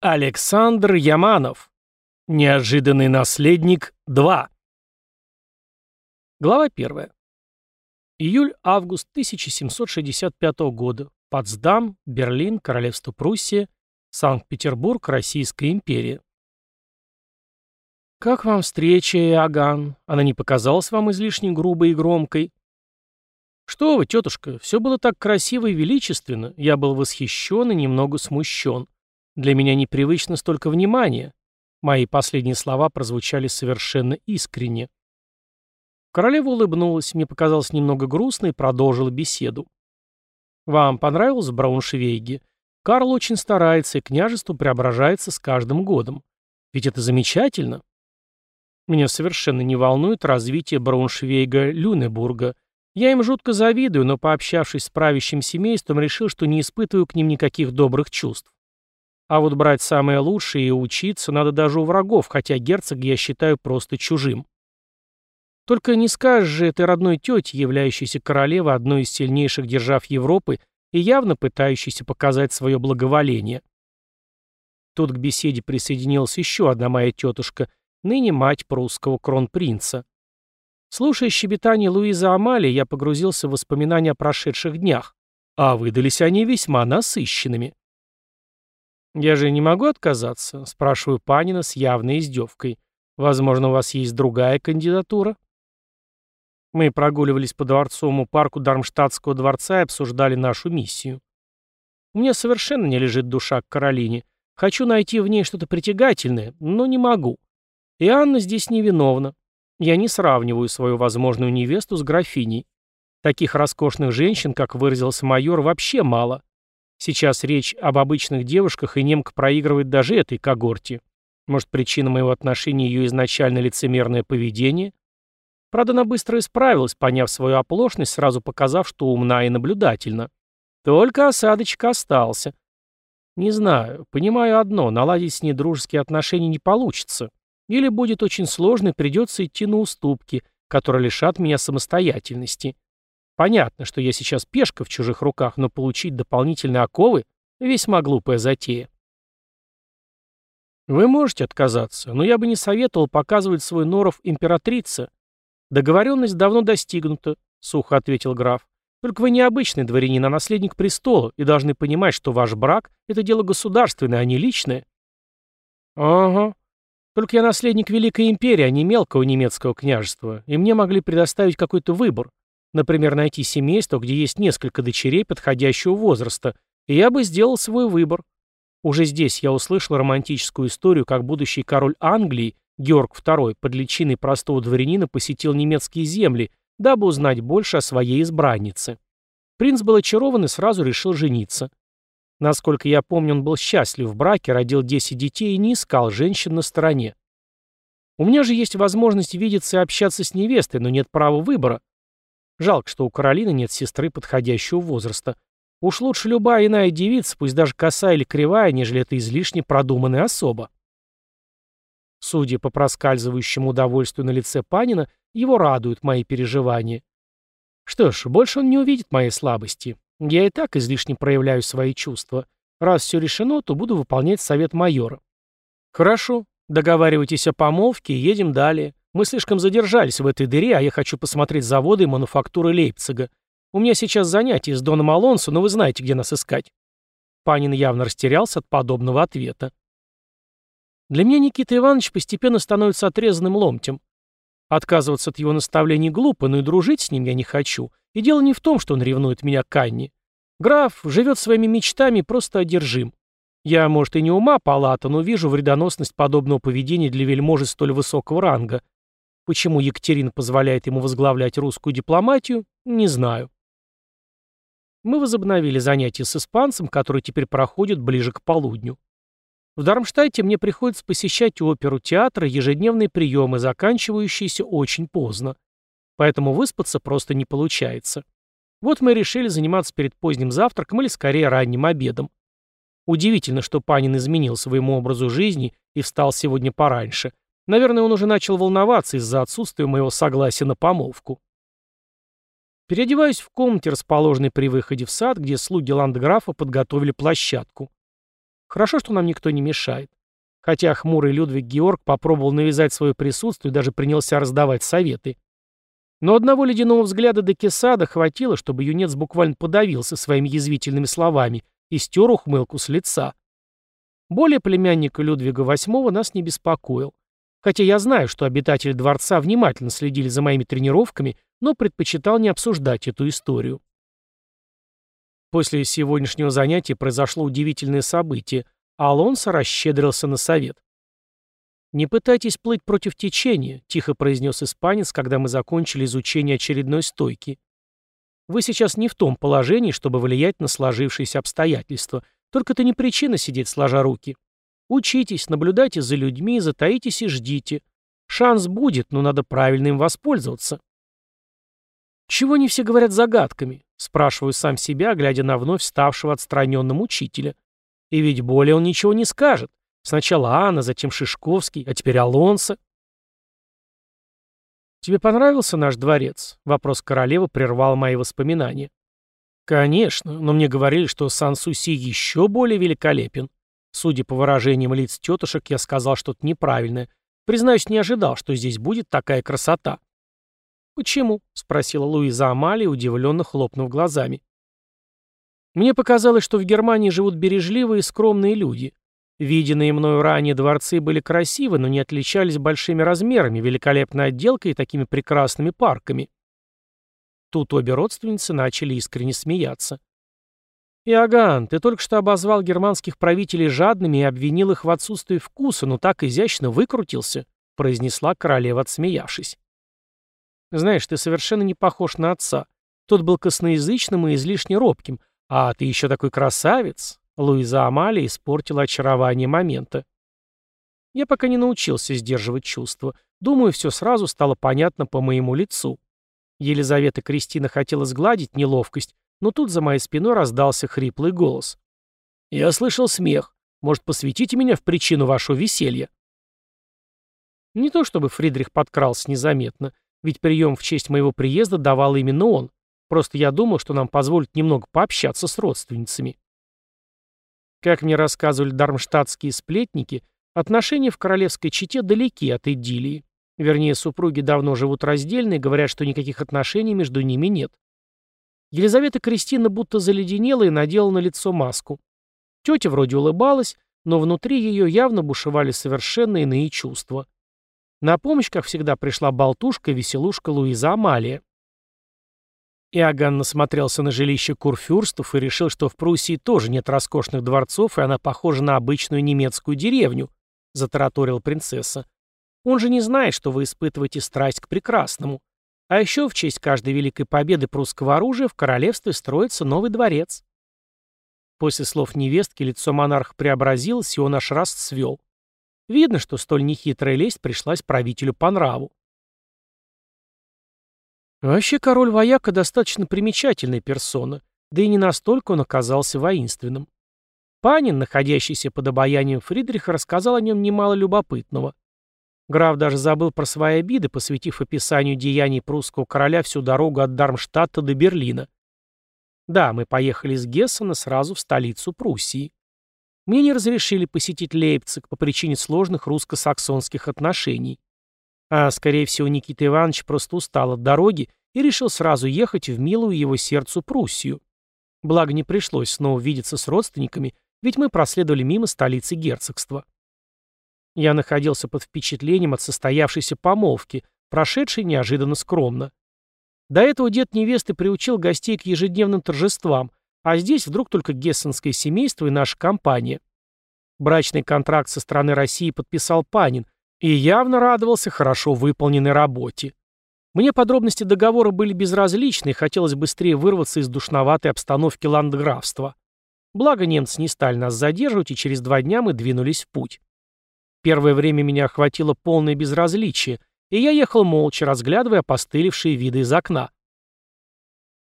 Александр Яманов. Неожиданный наследник 2. Глава 1. Июль-август 1765 года. Потсдам, Берлин, Королевство Пруссия, Санкт-Петербург, Российская империя. «Как вам встреча, Иоганн? Она не показалась вам излишне грубой и громкой?» «Что вы, тетушка, все было так красиво и величественно. Я был восхищен и немного смущен. Для меня непривычно столько внимания. Мои последние слова прозвучали совершенно искренне. Королева улыбнулась, мне показалось немного грустно и продолжила беседу. «Вам понравилось в Брауншвейге? Карл очень старается, и княжество преображается с каждым годом. Ведь это замечательно. Меня совершенно не волнует развитие Брауншвейга-Люнебурга. Я им жутко завидую, но, пообщавшись с правящим семейством, решил, что не испытываю к ним никаких добрых чувств. А вот брать самое лучшее и учиться надо даже у врагов, хотя герцог я считаю просто чужим. Только не скажешь же этой родной тете, являющейся королевой одной из сильнейших держав Европы и явно пытающейся показать свое благоволение. Тут к беседе присоединилась еще одна моя тетушка, ныне мать прусского кронпринца. Слушая щебетание Луизы Амали, я погрузился в воспоминания о прошедших днях, а выдались они весьма насыщенными. «Я же не могу отказаться?» — спрашиваю Панина с явной издевкой. «Возможно, у вас есть другая кандидатура?» Мы прогуливались по дворцовому парку Дармштадтского дворца и обсуждали нашу миссию. У меня совершенно не лежит душа к Каролине. Хочу найти в ней что-то притягательное, но не могу. И Анна здесь невиновна. Я не сравниваю свою возможную невесту с графиней. Таких роскошных женщин, как выразился майор, вообще мало. Сейчас речь об обычных девушках, и немка проигрывает даже этой когорте. Может, причина моего отношения ее изначально лицемерное поведение? Правда, она быстро исправилась, поняв свою оплошность, сразу показав, что умна и наблюдательна. Только осадочек остался. Не знаю, понимаю одно, наладить с ней дружеские отношения не получится. Или будет очень сложно придется идти на уступки, которые лишат меня самостоятельности. Понятно, что я сейчас пешка в чужих руках, но получить дополнительные оковы — весьма глупая затея. Вы можете отказаться, но я бы не советовал показывать свой норов императрице. Договоренность давно достигнута, — сухо ответил граф. Только вы не обычный дворянин, а наследник престола, и должны понимать, что ваш брак — это дело государственное, а не личное. Ага. Только я наследник Великой Империи, а не мелкого немецкого княжества, и мне могли предоставить какой-то выбор. Например, найти семейство, где есть несколько дочерей подходящего возраста, и я бы сделал свой выбор. Уже здесь я услышал романтическую историю, как будущий король Англии, Георг II, под личиной простого дворянина посетил немецкие земли, дабы узнать больше о своей избраннице. Принц был очарован и сразу решил жениться. Насколько я помню, он был счастлив в браке, родил 10 детей и не искал женщин на стороне. У меня же есть возможность видеться и общаться с невестой, но нет права выбора. Жалко, что у Каролины нет сестры подходящего возраста. Уж лучше любая иная девица, пусть даже косая или кривая, нежели это излишне продуманная особа. Судя по проскальзывающему удовольствию на лице Панина, его радуют мои переживания. Что ж, больше он не увидит моей слабости. Я и так излишне проявляю свои чувства. Раз все решено, то буду выполнять совет майора. Хорошо, договаривайтесь о помолвке и едем далее. Мы слишком задержались в этой дыре, а я хочу посмотреть заводы и мануфактуры Лейпцига. У меня сейчас занятие с Доном Алонсо, но вы знаете, где нас искать». Панин явно растерялся от подобного ответа. Для меня Никита Иванович постепенно становится отрезанным ломтем. Отказываться от его наставлений глупо, но и дружить с ним я не хочу. И дело не в том, что он ревнует меня к Анне. Граф живет своими мечтами просто одержим. Я, может, и не ума палата, но вижу вредоносность подобного поведения для вельможи столь высокого ранга. Почему Екатерина позволяет ему возглавлять русскую дипломатию, не знаю. Мы возобновили занятия с испанцем, который теперь проходит ближе к полудню. В Дармштадте мне приходится посещать оперу, театр и ежедневные приемы, заканчивающиеся очень поздно. Поэтому выспаться просто не получается. Вот мы решили заниматься перед поздним завтраком или скорее ранним обедом. Удивительно, что Панин изменил своему образу жизни и встал сегодня пораньше. Наверное, он уже начал волноваться из-за отсутствия моего согласия на помолвку. Переодеваюсь в комнате, расположенной при выходе в сад, где слуги ландграфа подготовили площадку. Хорошо, что нам никто не мешает. Хотя хмурый Людвиг Георг попробовал навязать свое присутствие и даже принялся раздавать советы. Но одного ледяного взгляда до Кесада хватило, чтобы юнец буквально подавился своими язвительными словами и стер ухмылку с лица. Более племянника Людвига VIII нас не беспокоил. Хотя я знаю, что обитатели дворца внимательно следили за моими тренировками, но предпочитал не обсуждать эту историю. После сегодняшнего занятия произошло удивительное событие. Алонсо расщедрился на совет. «Не пытайтесь плыть против течения», — тихо произнес испанец, когда мы закончили изучение очередной стойки. «Вы сейчас не в том положении, чтобы влиять на сложившиеся обстоятельства. Только это не причина сидеть сложа руки. Учитесь, наблюдайте за людьми, затаитесь и ждите. Шанс будет, но надо правильно им воспользоваться». «Чего не все говорят загадками?» — спрашиваю сам себя, глядя на вновь ставшего отстраненным учителя. «И ведь более он ничего не скажет. Сначала Анна, затем Шишковский, а теперь Алонсо». «Тебе понравился наш дворец?» — вопрос королевы прервал мои воспоминания. «Конечно, но мне говорили, что Сан-Суси еще более великолепен. Судя по выражениям лиц тетушек, я сказал что-то неправильное. Признаюсь, не ожидал, что здесь будет такая красота». «Почему?» — спросила Луиза Амалия, удивленно хлопнув глазами. «Мне показалось, что в Германии живут бережливые и скромные люди. Виденные мною ранее дворцы были красивы, но не отличались большими размерами, великолепной отделкой и такими прекрасными парками». Тут обе родственницы начали искренне смеяться. «Иоганн, ты только что обозвал германских правителей жадными и обвинил их в отсутствии вкуса, но так изящно выкрутился», — произнесла королева, отсмеявшись. Знаешь, ты совершенно не похож на отца. Тот был косноязычным и излишне робким. А ты еще такой красавец. Луиза Амалия испортила очарование момента. Я пока не научился сдерживать чувства. Думаю, все сразу стало понятно по моему лицу. Елизавета Кристина хотела сгладить неловкость, но тут за моей спиной раздался хриплый голос. «Я слышал смех. Может, посвятите меня в причину вашего веселья?» Не то чтобы Фридрих подкрался незаметно. Ведь прием в честь моего приезда давал именно он. Просто я думал, что нам позволит немного пообщаться с родственницами. Как мне рассказывали дармштадтские сплетники, отношения в королевской чете далеки от идиллии. Вернее, супруги давно живут раздельно и говорят, что никаких отношений между ними нет. Елизавета Кристина будто заледенела и надела на лицо маску. Тетя вроде улыбалась, но внутри ее явно бушевали совершенно иные чувства. На помощь, как всегда, пришла болтушка и веселушка Луиза Амалия. Иоганн насмотрелся на жилище курфюрстов и решил, что в Пруссии тоже нет роскошных дворцов, и она похожа на обычную немецкую деревню, — затараторила принцесса. Он же не знает, что вы испытываете страсть к прекрасному. А еще в честь каждой великой победы прусского оружия в королевстве строится новый дворец. После слов невестки лицо монарха преобразилось, и он аж расцвел. Видно, что столь нехитрая лесть пришлась правителю по нраву. Вообще король Вояка достаточно примечательная персона, да и не настолько он оказался воинственным. Панин, находящийся под обаянием Фридриха, рассказал о нем немало любопытного. Граф даже забыл про свои обиды, посвятив описанию деяний прусского короля всю дорогу от Дармштадта до Берлина. Да, мы поехали из Гессена сразу в столицу Пруссии. Мне не разрешили посетить Лейпциг по причине сложных русско-саксонских отношений. А, скорее всего, Никита Иванович просто устал от дороги и решил сразу ехать в милую его сердцу Пруссию. Благо не пришлось снова видеться с родственниками, ведь мы проследовали мимо столицы герцогства. Я находился под впечатлением от состоявшейся помолвки, прошедшей неожиданно скромно. До этого дед невесты приучил гостей к ежедневным торжествам, а здесь вдруг только гессенское семейство и наша компания. Брачный контракт со стороны России подписал Панин и явно радовался хорошо выполненной работе. Мне подробности договора были безразличны, и хотелось быстрее вырваться из душноватой обстановки ландграфства. Благо немцы не стали нас задерживать, и через два дня мы двинулись в путь. Первое время меня охватило полное безразличие, и я ехал молча, разглядывая опостылевшие виды из окна.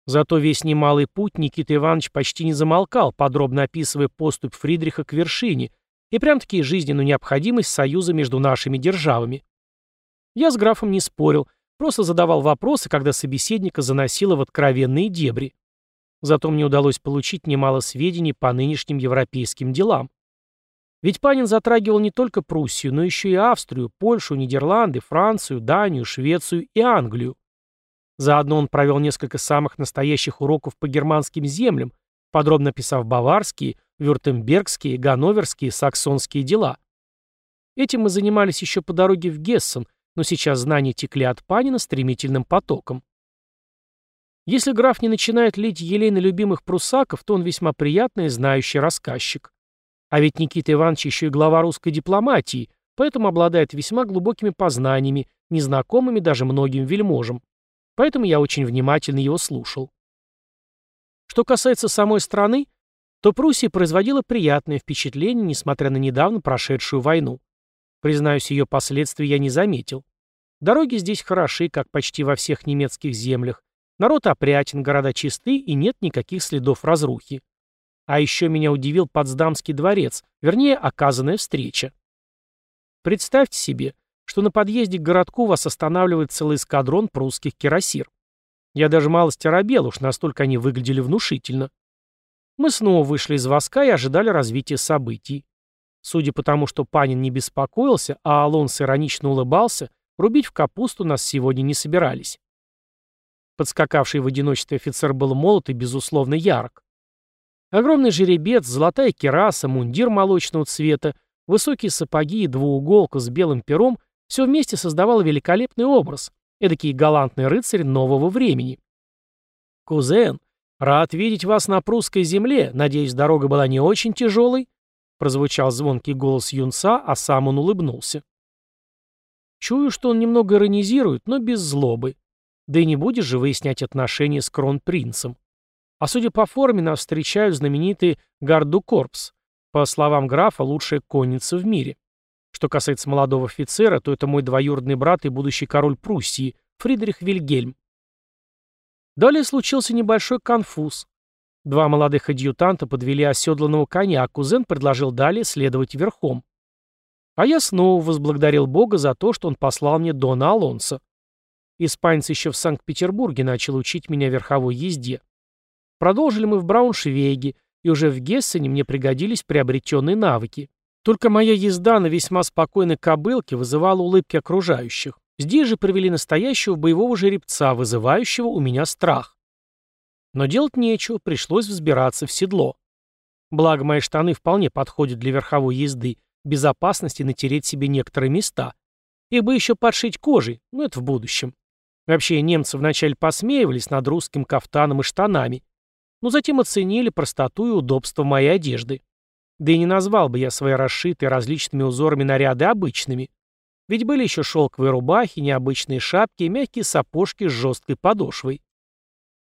Зато весь немалый путь Никита Иванович почти не замолкал, подробно описывая поступь Фридриха к вершине и прям-таки жизненную необходимость союза между нашими державами. Я с графом не спорил, просто задавал вопросы, когда собеседника заносило в откровенные дебри. Зато мне удалось получить немало сведений по нынешним европейским делам. Ведь Панин затрагивал не только Пруссию, но еще и Австрию, Польшу, Нидерланды, Францию, Данию, Швецию и Англию. Заодно он провел несколько самых настоящих уроков по германским землям, подробно писав баварские, вюртембергские, ганноверские, саксонские дела. Этим мы занимались еще по дороге в Гессен, но сейчас знания текли от Панина стремительным потоком. Если граф не начинает лить елей на любимых прусаков, то он весьма приятный и знающий рассказчик. А ведь Никита Иванович еще и глава русской дипломатии, поэтому обладает весьма глубокими познаниями, незнакомыми даже многим вельможам. Поэтому я очень внимательно его слушал. Что касается самой страны, то Пруссия производила приятное впечатление, несмотря на недавно прошедшую войну. Признаюсь, ее последствий я не заметил. Дороги здесь хороши, как почти во всех немецких землях. Народ опрятен, города чисты и нет никаких следов разрухи. А еще меня удивил Потсдамский дворец, вернее, оказанная встреча. Представьте себе, что на подъезде к городку вас останавливает целый эскадрон прусских кирасир. Я даже малость оробел, уж настолько они выглядели внушительно. Мы снова вышли из воска и ожидали развития событий. Судя по тому, что Панин не беспокоился, а Алонс иронично улыбался, рубить в капусту нас сегодня не собирались. Подскакавший в одиночестве офицер был молод и, безусловно, ярок. Огромный жеребец, золотая кераса, мундир молочного цвета, высокие сапоги и двууголка с белым пером все вместе создавало великолепный образ, эдакий галантный рыцарь нового времени. «Кузен, рад видеть вас на прусской земле. Надеюсь, дорога была не очень тяжелой?» Прозвучал звонкий голос юнца, а сам он улыбнулся. Чую, что он немного иронизирует, но без злобы. Да и не будешь же выяснять отношения с кронпринцем. А судя по форме, нас встречают знаменитый Гарду Корпс. По словам графа, лучшая конница в мире. Что касается молодого офицера, то это мой двоюродный брат и будущий король Пруссии, Фридрих Вильгельм. Далее случился небольшой конфуз. Два молодых адъютанта подвели оседланного коня, а кузен предложил далее следовать верхом. А я снова возблагодарил Бога за то, что он послал мне Дона Алонса. Испанец еще в Санкт-Петербурге начал учить меня верховой езде. Продолжили мы в Брауншвейге, и уже в Гессене мне пригодились приобретенные навыки. Только моя езда на весьма спокойной кобылке вызывала улыбки окружающих. Здесь же привели настоящего боевого жеребца, вызывающего у меня страх. Но делать нечего, пришлось взбираться в седло. Благо, мои штаны вполне подходят для верховой езды, безопасности натереть себе некоторые места. Их бы еще подшить кожей, но это в будущем. Вообще, немцы вначале посмеивались над русским кафтаном и штанами, но затем оценили простоту и удобство моей одежды. Да и не назвал бы я свои расшитые различными узорами наряды обычными. Ведь были еще шелковые рубахи, необычные шапки и мягкие сапожки с жесткой подошвой.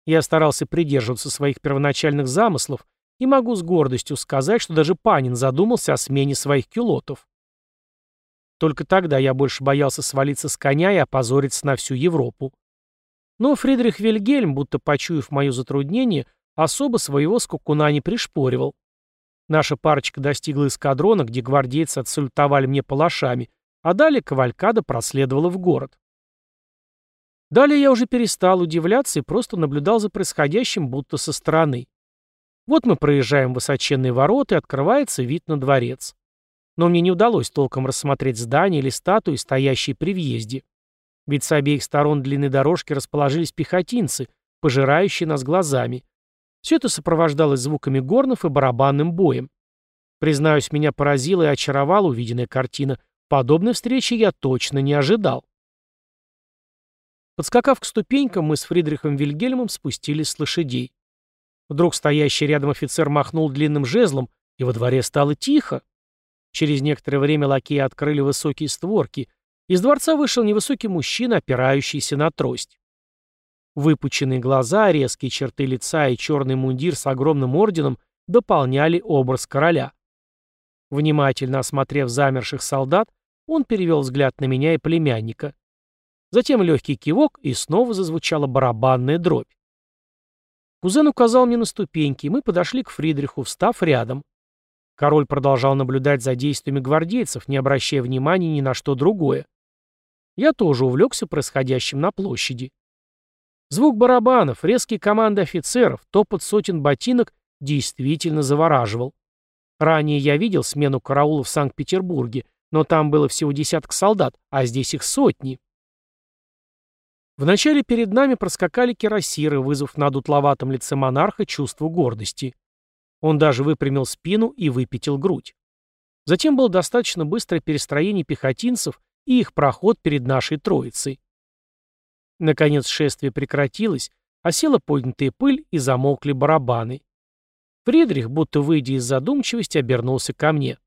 Я старался придерживаться своих первоначальных замыслов и могу с гордостью сказать, что даже Панин задумался о смене своих кюлотов. Только тогда я больше боялся свалиться с коня и опозориться на всю Европу. Но Фридрих Вильгельм, будто почуяв мое затруднение, особо своего скакуна не пришпоривал. Наша парочка достигла эскадрона, где гвардейцы отсалютовали мне палашами, а далее кавалькада проследовала в город. Далее я уже перестал удивляться и просто наблюдал за происходящим будто со стороны. Вот мы проезжаем высоченные ворота, и открывается вид на дворец. Но мне не удалось толком рассмотреть здание или статуи, стоящие при въезде. Ведь с обеих сторон длинной дорожки расположились пехотинцы, пожирающие нас глазами. Все это сопровождалось звуками горнов и барабанным боем. Признаюсь, меня поразила и очаровала увиденная картина. Подобной встречи я точно не ожидал. Подскакав к ступенькам, мы с Фридрихом Вильгельмом спустились с лошадей. Вдруг стоящий рядом офицер махнул длинным жезлом, и во дворе стало тихо. Через некоторое время лакеи открыли высокие створки. Из дворца вышел невысокий мужчина, опирающийся на трость. Выпученные глаза, резкие черты лица и черный мундир с огромным орденом дополняли образ короля. Внимательно осмотрев замерших солдат, он перевел взгляд на меня и племянника. Затем легкий кивок, и снова зазвучала барабанная дробь. Кузен указал мне на ступеньки, и мы подошли к Фридриху, встав рядом. Король продолжал наблюдать за действиями гвардейцев, не обращая внимания ни на что другое. Я тоже увлекся происходящим на площади. Звук барабанов, резкие команды офицеров, топот сотен ботинок действительно завораживал. Ранее я видел смену караула в Санкт-Петербурге, но там было всего десяток солдат, а здесь их сотни. Вначале перед нами проскакали кирасиры, вызвав на дутловатом лице монарха чувство гордости. Он даже выпрямил спину и выпятил грудь. Затем было достаточно быстрое перестроение пехотинцев и их проход перед нашей троицей. Наконец шествие прекратилось, осела поднятая пыль и замолкли барабаны. Фридрих, будто выйдя из задумчивости, обернулся ко мне.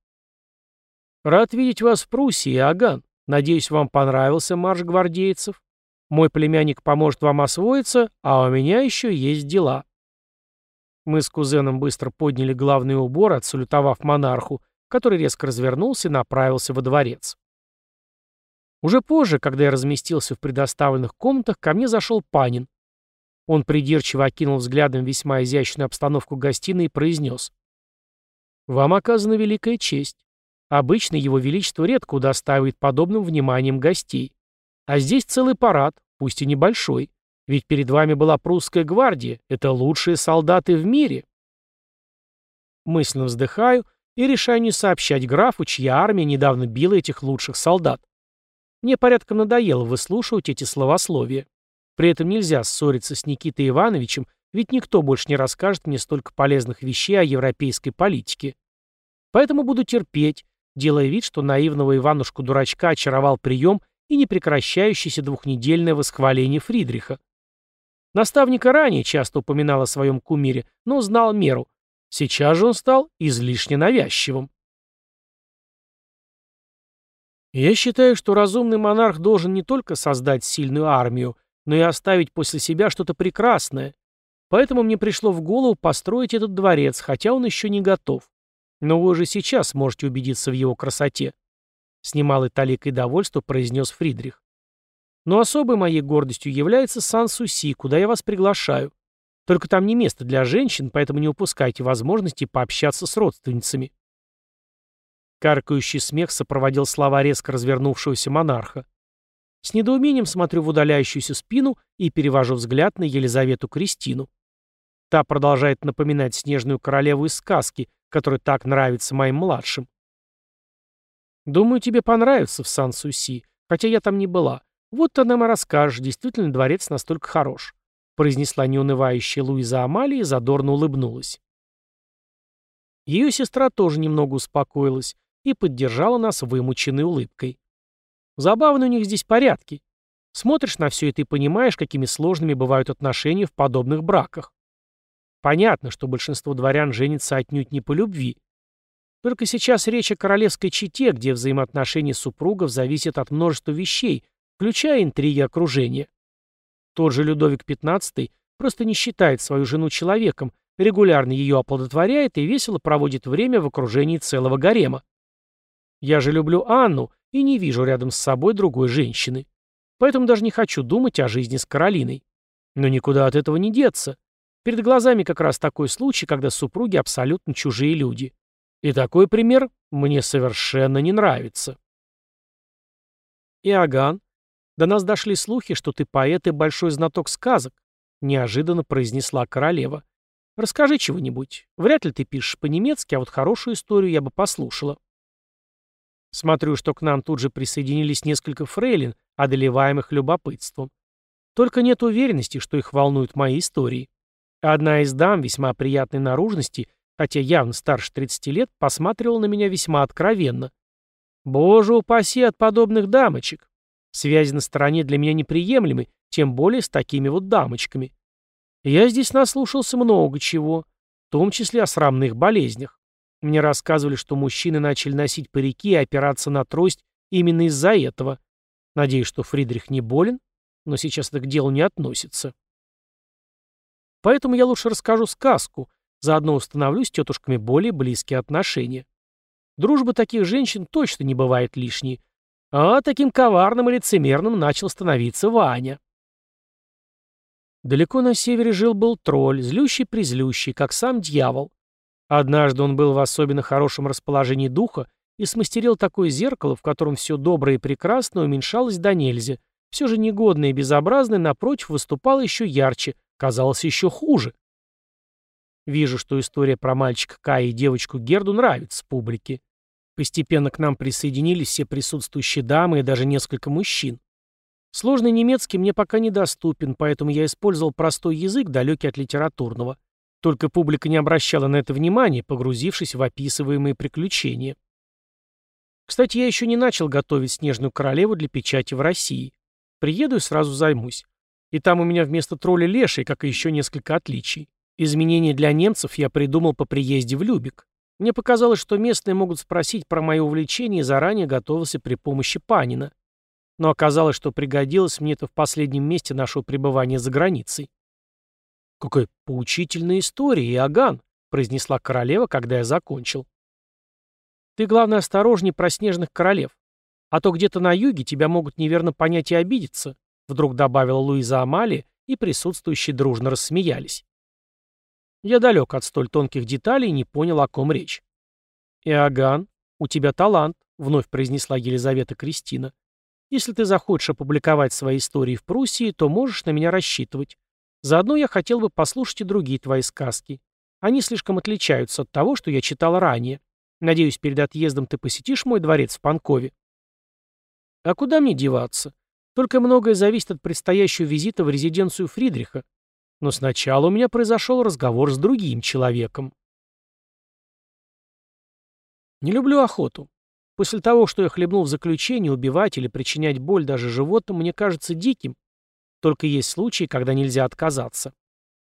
«Рад видеть вас в Пруссии, Аган. Надеюсь, вам понравился марш гвардейцев. Мой племянник поможет вам освоиться, а у меня еще есть дела». Мы с кузеном быстро подняли главный убор, отсалютовав монарху, который резко развернулся и направился во дворец. Уже позже, когда я разместился в предоставленных комнатах, ко мне зашел Панин. Он придирчиво окинул взглядом весьма изящную обстановку гостиной и произнес. «Вам оказана великая честь. Обычно его величество редко удостаивает подобным вниманием гостей. А здесь целый парад, пусть и небольшой. Ведь перед вами была прусская гвардия, это лучшие солдаты в мире. Мысленно вздыхаю и решаю не сообщать графу, чья армия недавно била этих лучших солдат. Мне порядком надоело выслушивать эти словословия. При этом нельзя ссориться с Никитой Ивановичем, ведь никто больше не расскажет мне столько полезных вещей о европейской политике. Поэтому буду терпеть, делая вид, что наивного Иванушку-дурачка очаровал прием и непрекращающееся двухнедельное восхваление Фридриха. Наставника ранее часто упоминал о своем кумире, но знал меру. Сейчас же он стал излишне навязчивым. Я считаю, что разумный монарх должен не только создать сильную армию, но и оставить после себя что-то прекрасное. Поэтому мне пришло в голову построить этот дворец, хотя он еще не готов. Но вы уже сейчас можете убедиться в его красоте. С немалой таликой довольства произнес Фридрих. Но особой моей гордостью является Сан-Суси, куда я вас приглашаю. Только там не место для женщин, поэтому не упускайте возможности пообщаться с родственницами. Каркающий смех сопроводил слова резко развернувшегося монарха. С недоумением смотрю в удаляющуюся спину и перевожу взгляд на Елизавету Кристину. Та продолжает напоминать снежную королеву из сказки, которая так нравится моим младшим. Думаю, тебе понравится в Сан-Суси, хотя я там не была. Вот ты нам и расскажешь, действительно дворец настолько хорош. Произнесла неунывающая Луиза Амалия и задорно улыбнулась. Ее сестра тоже немного успокоилась и поддержала нас вымученной улыбкой. Забавно у них здесь порядки. Смотришь на все это и понимаешь, какими сложными бывают отношения в подобных браках. Понятно, что большинство дворян женится отнюдь не по любви. Только сейчас речь о королевской чете, где взаимоотношения супругов зависят от множества вещей, включая интриги окружения. Тот же Людовик XV просто не считает свою жену человеком, регулярно ее оплодотворяет и весело проводит время в окружении целого гарема. Я же люблю Анну и не вижу рядом с собой другой женщины. Поэтому даже не хочу думать о жизни с Каролиной. Но никуда от этого не деться. Перед глазами как раз такой случай, когда супруги абсолютно чужие люди. И такой пример мне совершенно не нравится. Иоганн, до нас дошли слухи, что ты поэт и большой знаток сказок, неожиданно произнесла королева. Расскажи чего-нибудь. Вряд ли ты пишешь по-немецки, а вот хорошую историю я бы послушала. Смотрю, что к нам тут же присоединились несколько фрейлин, одолеваемых любопытством. Только нет уверенности, что их волнуют мои истории. Одна из дам, весьма приятной наружности, хотя явно старше 30 лет, посматривала на меня весьма откровенно. Боже упаси от подобных дамочек. Связи на стороне для меня неприемлемы, тем более с такими вот дамочками. Я здесь наслушался много чего, в том числе о срамных болезнях. Мне рассказывали, что мужчины начали носить парики и опираться на трость именно из-за этого. Надеюсь, что Фридрих не болен, но сейчас это к делу не относится. Поэтому я лучше расскажу сказку, заодно установлю с тетушками более близкие отношения. Дружба таких женщин точно не бывает лишней. А таким коварным и лицемерным начал становиться Ваня. Далеко на севере жил-был тролль, злющий-призлющий, как сам дьявол. Однажды он был в особенно хорошем расположении духа и смастерил такое зеркало, в котором все доброе и прекрасное уменьшалось до нельзя. Все же негодное и безобразное, напротив, выступало еще ярче, казалось еще хуже. Вижу, что история про мальчика Кая и девочку Герду нравится публике. Постепенно к нам присоединились все присутствующие дамы и даже несколько мужчин. Сложный немецкий мне пока недоступен, поэтому я использовал простой язык, далекий от литературного. Только публика не обращала на это внимания, погрузившись в описываемые приключения. Кстати, я еще не начал готовить «Снежную королеву» для печати в России. Приеду и сразу займусь. И там у меня вместо тролля леший, как и еще несколько отличий. Изменения для немцев я придумал по приезде в Любик. Мне показалось, что местные могут спросить про мое увлечение и заранее готовился при помощи Панина. Но оказалось, что пригодилось мне это в последнем месте нашего пребывания за границей. «Какая поучительная история, Иоганн!» — произнесла королева, когда я закончил. «Ты, главное, осторожней про снежных королев. А то где-то на юге тебя могут неверно понять и обидеться», — вдруг добавила Луиза Амалия, и присутствующие дружно рассмеялись. Я далек от столь тонких деталей и не понял, о ком речь. «Иоганн, у тебя талант», — вновь произнесла Елизавета Кристина. «Если ты захочешь опубликовать свои истории в Пруссии, то можешь на меня рассчитывать. Заодно я хотел бы послушать и другие твои сказки. Они слишком отличаются от того, что я читал ранее. Надеюсь, перед отъездом ты посетишь мой дворец в Панкове». «А куда мне деваться? Только многое зависит от предстоящего визита в резиденцию Фридриха. Но сначала у меня произошел разговор с другим человеком. Не люблю охоту. После того, что я хлебнул в заключении, убивать или причинять боль даже животным мне кажется диким. Только есть случаи, когда нельзя отказаться.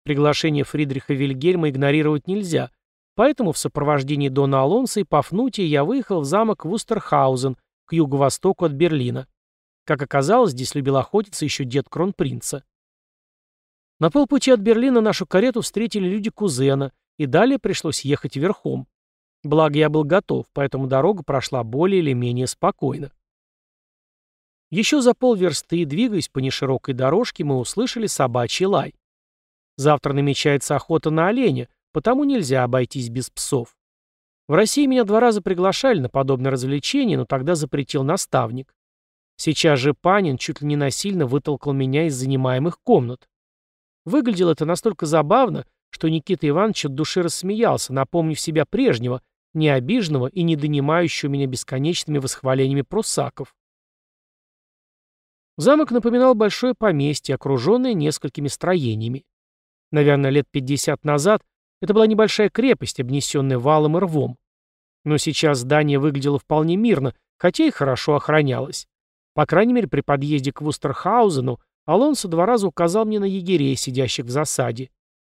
Приглашение Фридриха Вильгельма игнорировать нельзя, поэтому в сопровождении Дона Алонса и Пафнутия я выехал в замок Вустерхаузен к юго-востоку от Берлина. Как оказалось, здесь любил охотиться еще дед кронпринца. На полпути от Берлина нашу карету встретили люди кузена, и далее пришлось ехать верхом. Благо я был готов, поэтому дорога прошла более или менее спокойно. Еще за полверсты, двигаясь по неширокой дорожке, мы услышали собачий лай. Завтра намечается охота на оленя, потому нельзя обойтись без псов. В России меня два раза приглашали на подобное развлечение, но тогда запретил наставник. Сейчас же Панин чуть ли не насильно вытолкал меня из занимаемых комнат. Выглядело это настолько забавно, что Никита Иванович от души рассмеялся, напомнив себя прежнего, необиженного и не донимающего меня бесконечными восхвалениями прусаков. Замок напоминал большое поместье, окруженное несколькими строениями. Наверное, лет 50 назад это была небольшая крепость, обнесенная валом и рвом. Но сейчас здание выглядело вполне мирно, хотя и хорошо охранялось. По крайней мере, при подъезде к Вустерхаузену Алонсо два раза указал мне на егерей, сидящих в засаде.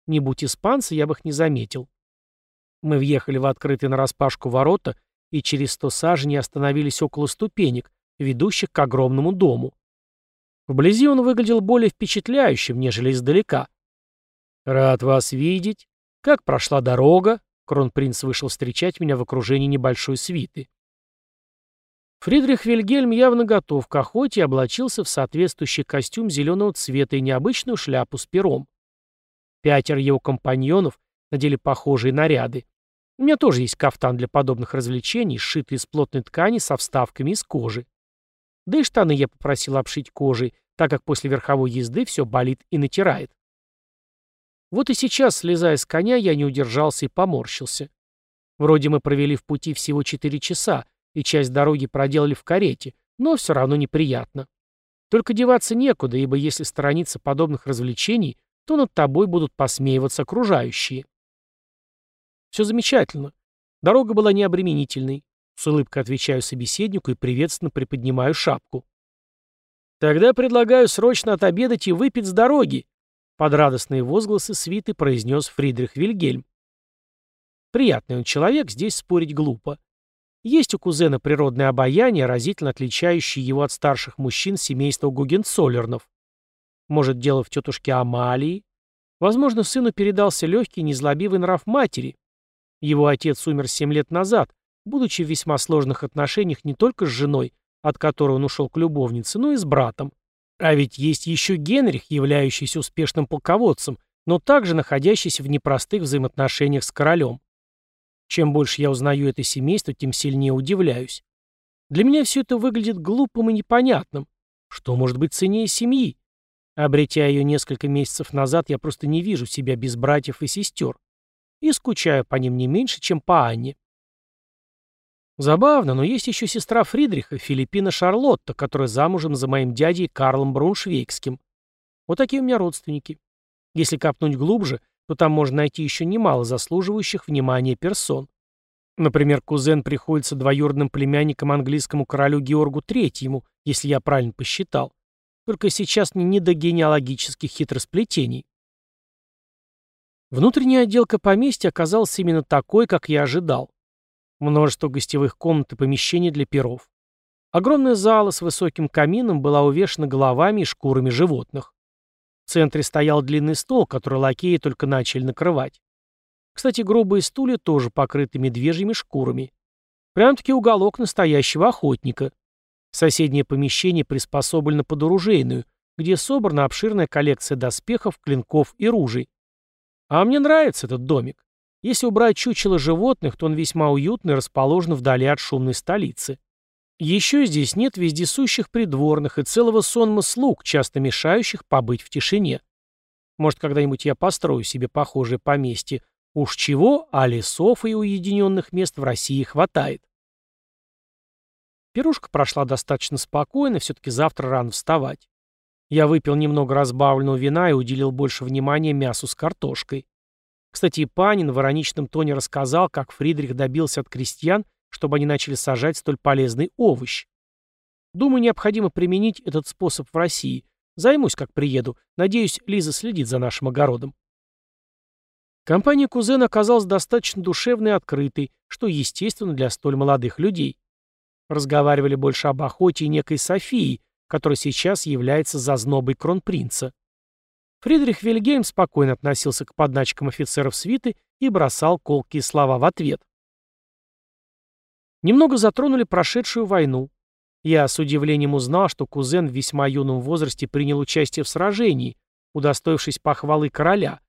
Не будь испанцы, я бы их не заметил. Мы въехали в открытые нараспашку ворота и через сто саженей остановились около ступенек, ведущих к огромному дому. Вблизи он выглядел более впечатляющим, нежели издалека. «Рад вас видеть. Как прошла дорога?» Кронпринц вышел встречать меня в окружении небольшой свиты. Фридрих Вильгельм явно готов к охоте и облачился в соответствующий костюм зеленого цвета и необычную шляпу с пером. Пятеро его компаньонов надели похожие наряды. У меня тоже есть кафтан для подобных развлечений, сшитый из плотной ткани со вставками из кожи. Да и штаны я попросил обшить кожей, так как после верховой езды все болит и натирает. Вот и сейчас, слезая с коня, я не удержался и поморщился. Вроде мы провели в пути всего четыре часа, и часть дороги проделали в карете, но все равно неприятно. Только деваться некуда, ибо если сторониться подобных развлечений, то над тобой будут посмеиваться окружающие. Все замечательно. Дорога была необременительной. С улыбкой отвечаю собеседнику и приветственно приподнимаю шапку. «Тогда предлагаю срочно отобедать и выпить с дороги», под радостные возгласы свиты произнес Фридрих Вильгельм. Приятный он человек, здесь спорить глупо. Есть у кузена природное обаяние, разительно отличающее его от старших мужчин семейства Гугенцоллернов. Может, дело в тетушке Амалии? Возможно, сыну передался легкий, незлобивый нрав матери. Его отец умер семь лет назад, будучи в весьма сложных отношениях не только с женой, от которой он ушел к любовнице, но и с братом. А ведь есть еще Генрих, являющийся успешным полководцем, но также находящийся в непростых взаимоотношениях с королем. Чем больше я узнаю это семейство, тем сильнее удивляюсь. Для меня все это выглядит глупым и непонятным. Что может быть ценнее семьи? Обретя ее несколько месяцев назад, я просто не вижу себя без братьев и сестер. и скучаю по ним не меньше, чем по Анне. Забавно, но есть еще сестра Фридриха, Филиппина Шарлотта, которая замужем за моим дядей Карлом Бруншвейгским. Вот такие у меня родственники. Если копнуть глубже, то там можно найти еще немало заслуживающих внимания персон. Например, кузен приходится двоюродным племянником английскому королю Георгу Третьему, если я правильно посчитал. Только сейчас мне не до генеалогических хитросплетений. Внутренняя отделка поместья оказалась именно такой, как я ожидал. Множество гостевых комнат и помещений для перов. Огромная зала с высоким камином была увешана головами и шкурами животных. В центре стоял длинный стол, который лакеи только начали накрывать. Кстати, грубые стулья тоже покрыты медвежьими шкурами. Прям-таки уголок настоящего охотника. Соседнее помещение приспособлено под оружейную, где собрана обширная коллекция доспехов, клинков и ружей. А мне нравится этот домик. Если убрать чучело животных, то он весьма уютный расположен вдали от шумной столицы. Еще здесь нет вездесущих придворных и целого сонма слуг, часто мешающих побыть в тишине. Может, когда-нибудь я построю себе похожее поместье. Уж чего, а лесов и уединенных мест в России хватает. Пирушка прошла достаточно спокойно, все-таки завтра рано вставать. Я выпил немного разбавленного вина и уделил больше внимания мясу с картошкой. Кстати, и Панин в ироничном тоне рассказал, как Фридрих добился от крестьян, чтобы они начали сажать столь полезный овощ. Думаю, необходимо применить этот способ в России. Займусь, как приеду. Надеюсь, Лиза следит за нашим огородом. Компания кузена оказалась достаточно душевной и открытой, что естественно для столь молодых людей. Разговаривали больше об охоте и некой Софии, которая сейчас является зазнобой кронпринца. Фридрих Вильгельм спокойно относился к подначкам офицеров свиты и бросал колкие слова в ответ. Немного затронули прошедшую войну. Я с удивлением узнал, что кузен в весьма юном возрасте принял участие в сражении, удостоившись похвалы короля,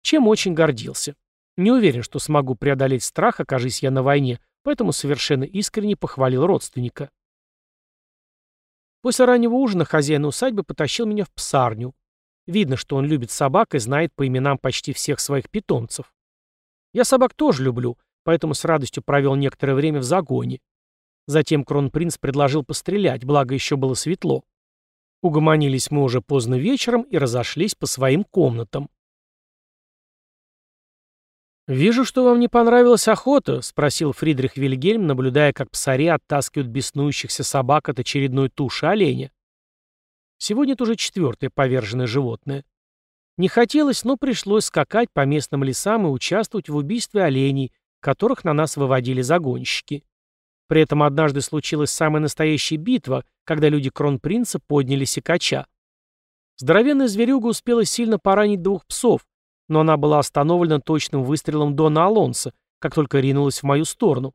чем очень гордился. Не уверен, что смогу преодолеть страх, окажись я на войне, поэтому совершенно искренне похвалил родственника. После раннего ужина хозяин усадьбы потащил меня в псарню. Видно, что он любит собак и знает по именам почти всех своих питомцев. Я собак тоже люблю, поэтому с радостью провел некоторое время в загоне. Затем кронпринц предложил пострелять, благо еще было светло. Угомонились мы уже поздно вечером и разошлись по своим комнатам. «Вижу, что вам не понравилась охота», — спросил Фридрих Вильгельм, наблюдая, как псари оттаскивают беснующихся собак от очередной туши оленя. Сегодня это уже четвертое поверженное животное. Не хотелось, но пришлось скакать по местным лесам и участвовать в убийстве оленей, которых на нас выводили загонщики. При этом однажды случилась самая настоящая битва, когда люди кронпринца подняли секача. Здоровенная зверюга успела сильно поранить двух псов, но она была остановлена точным выстрелом Дона Алонса, как только ринулась в мою сторону.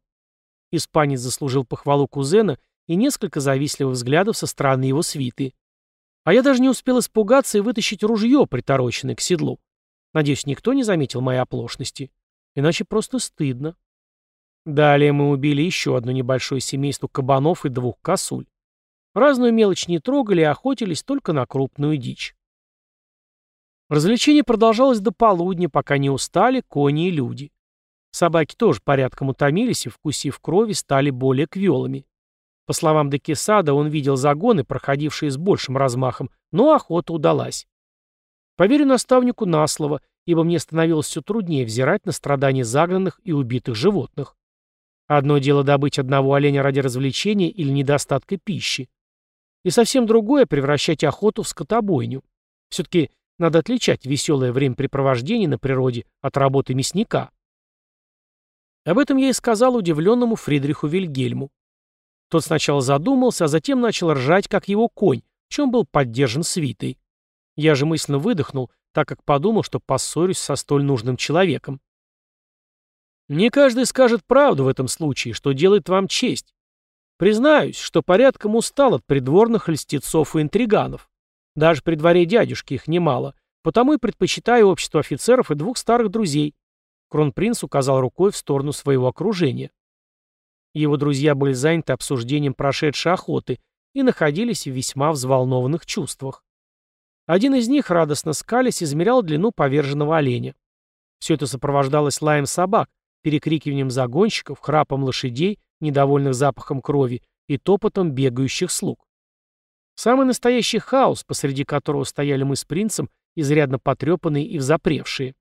Испанец заслужил похвалу кузена и несколько завистливых взглядов со стороны его свиты. А я даже не успел испугаться и вытащить ружье, притороченное к седлу. Надеюсь, никто не заметил моей оплошности. Иначе просто стыдно. Далее мы убили еще одно небольшое семейство кабанов и двух косуль. Разную мелочь не трогали и охотились только на крупную дичь. Развлечение продолжалось до полудня, пока не устали кони и люди. Собаки тоже порядком утомились и, вкусив крови, стали более квелыми. По словам Декисада, он видел загоны, проходившие с большим размахом, но охота удалась. Поверю наставнику на слово, ибо мне становилось все труднее взирать на страдания загнанных и убитых животных. Одно дело добыть одного оленя ради развлечения или недостатка пищи. И совсем другое — превращать охоту в скотобойню. Все-таки надо отличать веселое времяпрепровождение на природе от работы мясника. Об этом я и сказал удивленному Фридриху Вильгельму. Тот сначала задумался, а затем начал ржать, как его конь, в чем был поддержан свитой. Я же мысленно выдохнул, так как подумал, что поссорюсь со столь нужным человеком. Не каждый скажет правду в этом случае, что делает вам честь. Признаюсь, что порядком устал от придворных льстецов и интриганов. Даже при дворе дядюшки их немало, потому и предпочитаю общество офицеров и двух старых друзей. Кронпринц указал рукой в сторону своего окружения. Его друзья были заняты обсуждением прошедшей охоты и находились в весьма взволнованных чувствах. Один из них, радостно скались, измерял длину поверженного оленя. Все это сопровождалось лаем собак, перекрикиванием загонщиков, храпом лошадей, недовольных запахом крови и топотом бегающих слуг. Самый настоящий хаос, посреди которого стояли мы с принцем, изрядно потрепанные и взапревшие.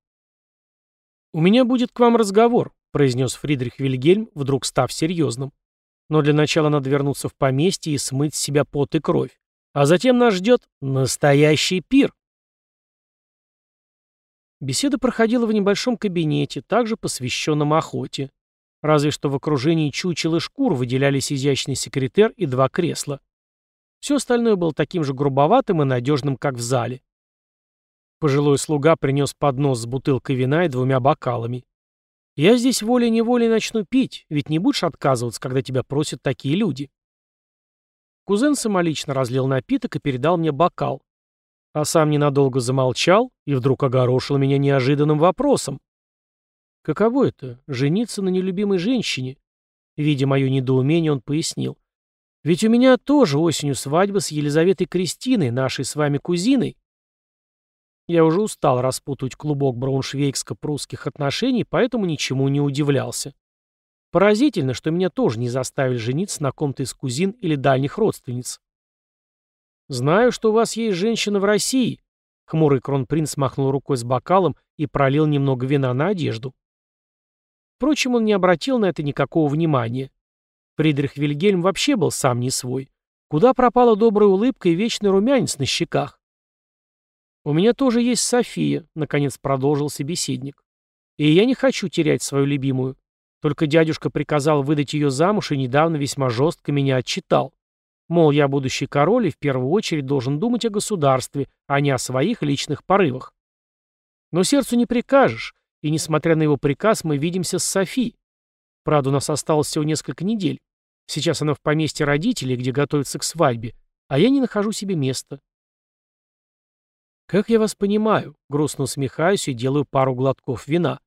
«У меня будет к вам разговор», — произнес Фридрих Вильгельм, вдруг став серьезным. «Но для начала надо вернуться в поместье и смыть с себя пот и кровь. А затем нас ждет настоящий пир». Беседа проходила в небольшом кабинете, также посвященном охоте. Разве что в окружении чучел и шкур выделялись изящный секретер и два кресла. Все остальное было таким же грубоватым и надежным, как в зале. Пожилой слуга принес поднос с бутылкой вина и двумя бокалами. Я здесь волей-неволей начну пить, ведь не будешь отказываться, когда тебя просят такие люди. Кузен самолично разлил напиток и передал мне бокал а сам ненадолго замолчал и вдруг огорошил меня неожиданным вопросом. Каково это — жениться на нелюбимой женщине? Видя мое недоумение, он пояснил. Ведь у меня тоже осенью свадьба с Елизаветой Кристиной, нашей с вами кузиной. Я уже устал распутывать клубок брауншвейгско-прусских отношений, поэтому ничему не удивлялся. Поразительно, что меня тоже не заставили жениться на ком-то из кузин или дальних родственниц. «Знаю, что у вас есть женщина в России», — хмурый кронпринц махнул рукой с бокалом и пролил немного вина на одежду. Впрочем, он не обратил на это никакого внимания. Фридрих Вильгельм вообще был сам не свой. Куда пропала добрая улыбка и вечный румянец на щеках? «У меня тоже есть София», — наконец продолжил собеседник. «И я не хочу терять свою любимую. Только дядюшка приказал выдать ее замуж и недавно весьма жестко меня отчитал. Мол, я будущий король и в первую очередь должен думать о государстве, а не о своих личных порывах. Но сердцу не прикажешь, и, несмотря на его приказ, мы видимся с Софи. Правда, у нас осталось всего несколько недель. Сейчас она в поместье родителей, где готовится к свадьбе, а я не нахожу себе места. «Как я вас понимаю?» — грустно усмехаюсь и делаю пару глотков вина.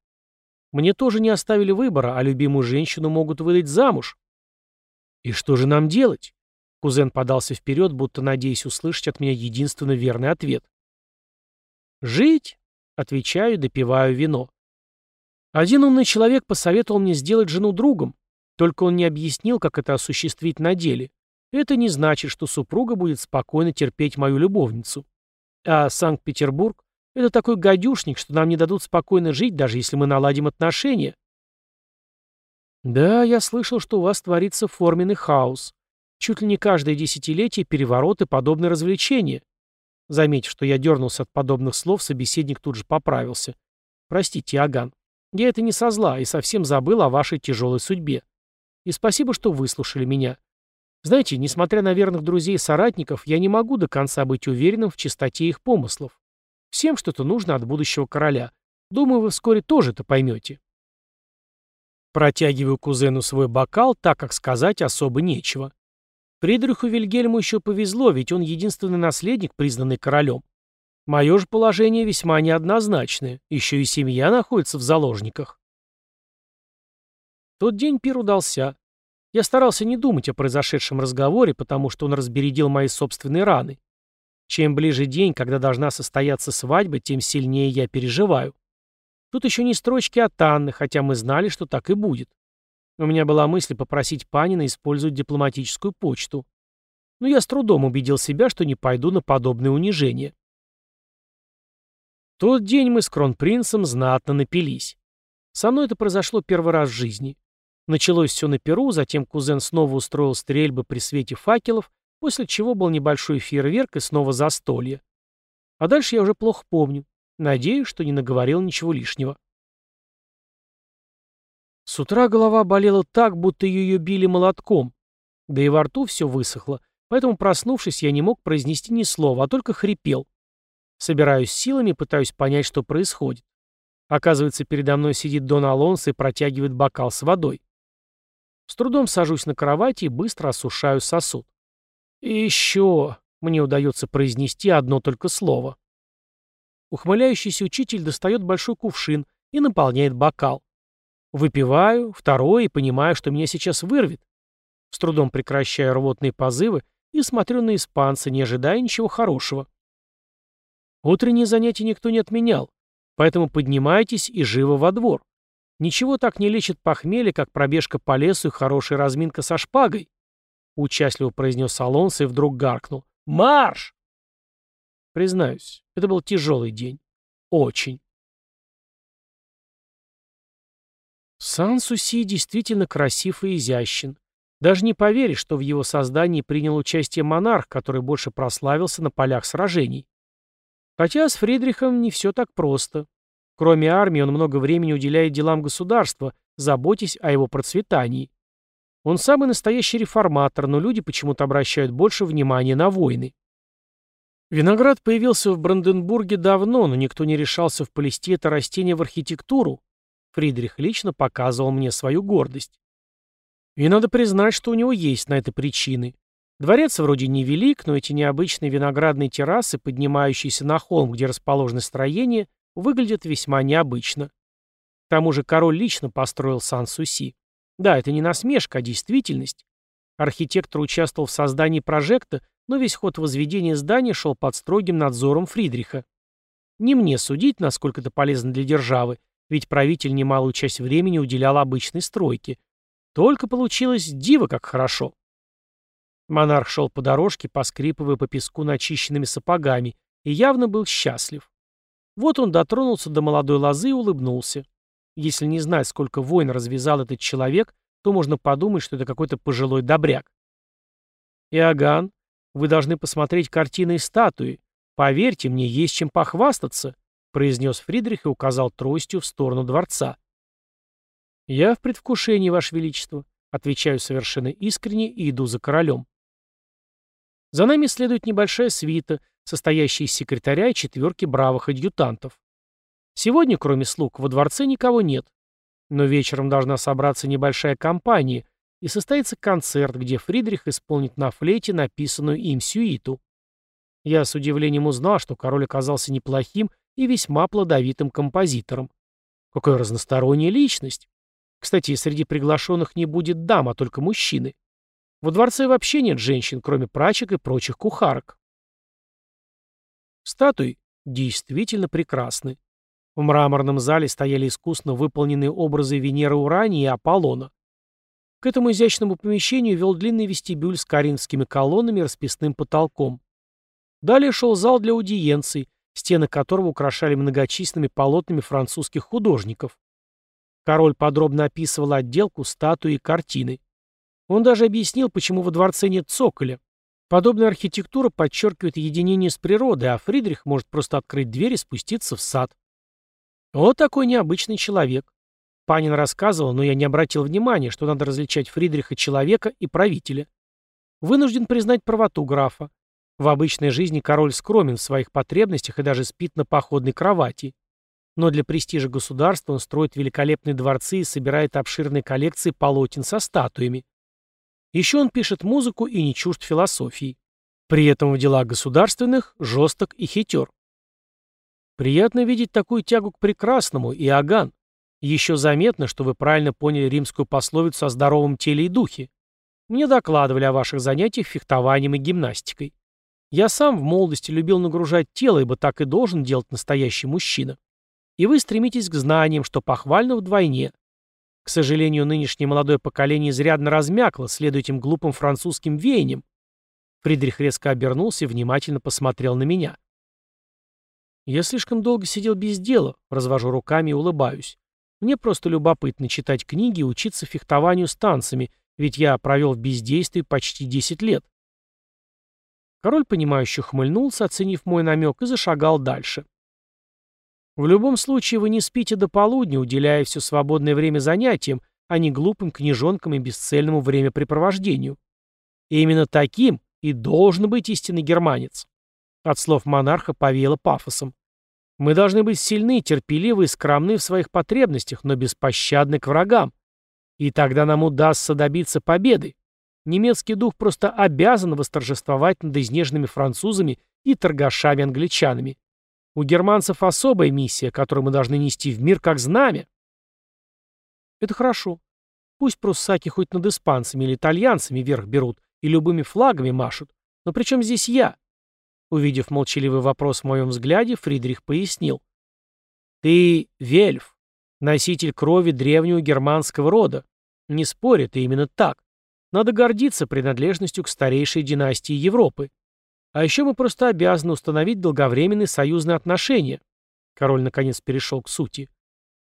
«Мне тоже не оставили выбора, а любимую женщину могут выдать замуж». «И что же нам делать?» Кузен подался вперед, будто надеясь услышать от меня единственно верный ответ. «Жить?» — отвечаю, допиваю вино. Один умный человек посоветовал мне сделать жену другом, только он не объяснил, как это осуществить на деле. Это не значит, что супруга будет спокойно терпеть мою любовницу. А Санкт-Петербург — это такой гадюшник, что нам не дадут спокойно жить, даже если мы наладим отношения. Да, я слышал, что у вас творится форменный хаос. Чуть ли не каждое десятилетие перевороты подобные развлечения. Заметив, что я дернулся от подобных слов, собеседник тут же поправился. Простите, Иоганн, я это не со зла и совсем забыл о вашей тяжелой судьбе. И спасибо, что выслушали меня. Знаете, несмотря на верных друзей и соратников, я не могу до конца быть уверенным в чистоте их помыслов. Всем что-то нужно от будущего короля. Думаю, вы вскоре тоже это поймете. Протягиваю кузену свой бокал, так как сказать особо нечего. Фридриху Вильгельму еще повезло, ведь он единственный наследник, признанный королем. Мое же положение весьма неоднозначное, еще и семья находится в заложниках. Тот день пир удался. Я старался не думать о произошедшем разговоре, потому что он разбередил мои собственные раны. Чем ближе день, когда должна состояться свадьба, тем сильнее я переживаю. Тут еще не строчки от Анны, хотя мы знали, что так и будет. У меня была мысль попросить Панина использовать дипломатическую почту. Но я с трудом убедил себя, что не пойду на подобное унижение. тот день мы с кронпринцем знатно напились. Со мной это произошло первый раз в жизни. Началось все на Перу, затем кузен снова устроил стрельбы при свете факелов, после чего был небольшой фейерверк и снова застолье. А дальше я уже плохо помню. Надеюсь, что не наговорил ничего лишнего. С утра голова болела так, будто ее били молотком. Да и во рту все высохло, поэтому, проснувшись, я не мог произнести ни слова, а только хрипел. Собираюсь силами, пытаюсь понять, что происходит. Оказывается, передо мной сидит Дон Алонсо и протягивает бокал с водой. С трудом сажусь на кровати и быстро осушаю сосуд. И еще мне удается произнести одно только слово. Ухмыляющийся учитель достает большой кувшин и наполняет бокал. Выпиваю, второй, и понимаю, что меня сейчас вырвет. С трудом прекращаю рвотные позывы и смотрю на испанца, не ожидая ничего хорошего. Утренние занятия никто не отменял. Поэтому поднимайтесь и живо во двор. Ничего так не лечит похмелье, как пробежка по лесу и хорошая разминка со шпагой. Участливо произнес Алонсо и вдруг гаркнул. «Марш!» Признаюсь, это был тяжелый день. Очень. Сан-Суси действительно красив и изящен. Даже не поверишь, что в его создании принял участие монарх, который больше прославился на полях сражений. Хотя с Фридрихом не все так просто. Кроме армии, он много времени уделяет делам государства, заботясь о его процветании. Он самый настоящий реформатор, но люди почему-то обращают больше внимания на войны. Виноград появился в Бранденбурге давно, но никто не решался вплести это растение в архитектуру. Фридрих лично показывал мне свою гордость. И надо признать, что у него есть на это причины. Дворец вроде невелик, но эти необычные виноградные террасы, поднимающиеся на холм, где расположены строения, выглядят весьма необычно. К тому же король лично построил Сан-Суси. Да, это не насмешка, а действительность. Архитектор участвовал в создании прожекта, но весь ход возведения здания шел под строгим надзором Фридриха. Не мне судить, насколько это полезно для державы, ведь правитель немалую часть времени уделял обычной стройке. Только получилось диво как хорошо. Монарх шел по дорожке, поскрипывая по песку начищенными сапогами, и явно был счастлив. Вот он дотронулся до молодой лозы и улыбнулся. Если не знать, сколько войн развязал этот человек, то можно подумать, что это какой-то пожилой добряк. Иоганн, вы должны посмотреть картины и статуи. Поверьте, мне есть чем похвастаться, произнес Фридрих и указал тростью в сторону дворца. Я в предвкушении, Ваше Величество, отвечаю совершенно искренне и иду за королем. За нами следует небольшая свита, состоящая из секретаря и четверки бравых адъютантов. Сегодня, кроме слуг, во дворце никого нет. Но вечером должна собраться небольшая компания, и состоится концерт, где Фридрих исполнит на флейте написанную им сюиту. Я с удивлением узнал, что король оказался неплохим и весьма плодовитым композитором. Какая разносторонняя личность. Кстати, среди приглашенных не будет дам, а только мужчины. Во дворце вообще нет женщин, кроме прачек и прочих кухарок. Статуи действительно прекрасны. В мраморном зале стояли искусно выполненные образы Венеры Урании и Аполлона. К этому изящному помещению вел длинный вестибюль с коринфскими колоннами и расписным потолком. Далее шел зал для аудиенций, стены которого украшали многочисленными полотнами французских художников. Король подробно описывал отделку, статуи и картины. Он даже объяснил, почему во дворце нет цоколя. Подобная архитектура подчеркивает единение с природой, а Фридрих может просто открыть дверь и спуститься в сад. Вот такой необычный человек. Панин рассказывал, но я не обратил внимания, что надо различать Фридриха человека и правителя. Вынужден признать правоту графа. В обычной жизни король скромен в своих потребностях и даже спит на походной кровати. Но для престижа государства он строит великолепные дворцы и собирает обширные коллекции полотен со статуями. Еще он пишет музыку и не чужд философии. При этом в делах государственных жесток и хитер. Приятно видеть такую тягу к прекрасному, Иоганн. Еще заметно, что вы правильно поняли римскую пословицу о здоровом теле и духе. Мне докладывали о ваших занятиях фехтованием и гимнастикой. Я сам в молодости любил нагружать тело, ибо так и должен делать настоящий мужчина. И вы стремитесь к знаниям, что похвально вдвойне. К сожалению, нынешнее молодое поколение изрядно размякло, следуя этим глупым французским веяниям. Фридрих резко обернулся и внимательно посмотрел на меня. Я слишком долго сидел без дела, развожу руками и улыбаюсь. Мне просто любопытно читать книги и учиться фехтованию с танцами, ведь я провел в бездействии почти 10 лет. Король, понимающе хмыльнулся, оценив мой намек, и зашагал дальше. В любом случае вы не спите до полудня, уделяя все свободное время занятиям, а не глупым книжонкам и бесцельному времяпрепровождению. И именно таким и должен быть истинный германец. От слов монарха повеяло пафосом. Мы должны быть сильны, терпеливы и скромны в своих потребностях, но беспощадны к врагам. И тогда нам удастся добиться победы. Немецкий дух просто обязан восторжествовать над изнеженными французами и торгашами-англичанами. У германцев особая миссия, которую мы должны нести в мир как знамя. Это хорошо. Пусть пруссаки хоть над испанцами или итальянцами верх берут и любыми флагами машут. Но при чем здесь я? Увидев молчаливый вопрос в моем взгляде, Фридрих пояснил. Ты вельф, носитель крови древнего германского рода. Не спорь, это именно так. Надо гордиться принадлежностью к старейшей династии Европы. А еще мы просто обязаны установить долговременные союзные отношения. Король наконец перешел к сути.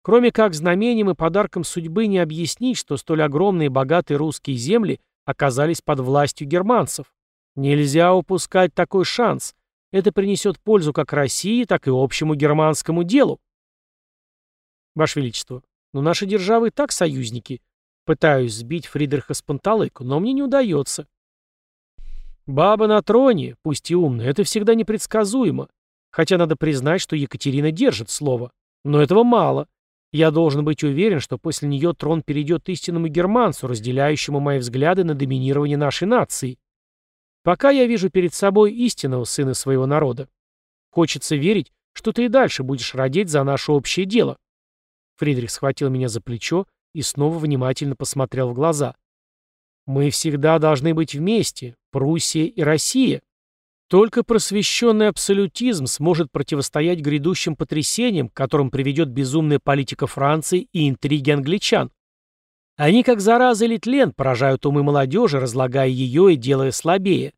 Кроме как знамением и подарком судьбы не объяснить, что столь огромные и богатые русские земли оказались под властью германцев. Нельзя упускать такой шанс. Это принесет пользу как России, так и общему германскому делу. Ваше Величество, но наши державы и так союзники. Пытаюсь сбить Фридриха с панталыку, но мне не удается. Баба на троне, пусть и умная, это всегда непредсказуемо. Хотя надо признать, что Екатерина держит слово. Но этого мало. Я должен быть уверен, что после нее трон перейдет истинному германцу, разделяющему мои взгляды на доминирование нашей нации. Пока я вижу перед собой истинного сына своего народа. Хочется верить, что ты и дальше будешь родить за наше общее дело. Фридрих схватил меня за плечо и снова внимательно посмотрел в глаза. Мы всегда должны быть вместе, Пруссия и Россия. Только просвещенный абсолютизм сможет противостоять грядущим потрясениям, которым приведет безумная политика Франции и интриги англичан. Они, как зараза или тлен, поражают умы молодежи, разлагая ее и делая слабее.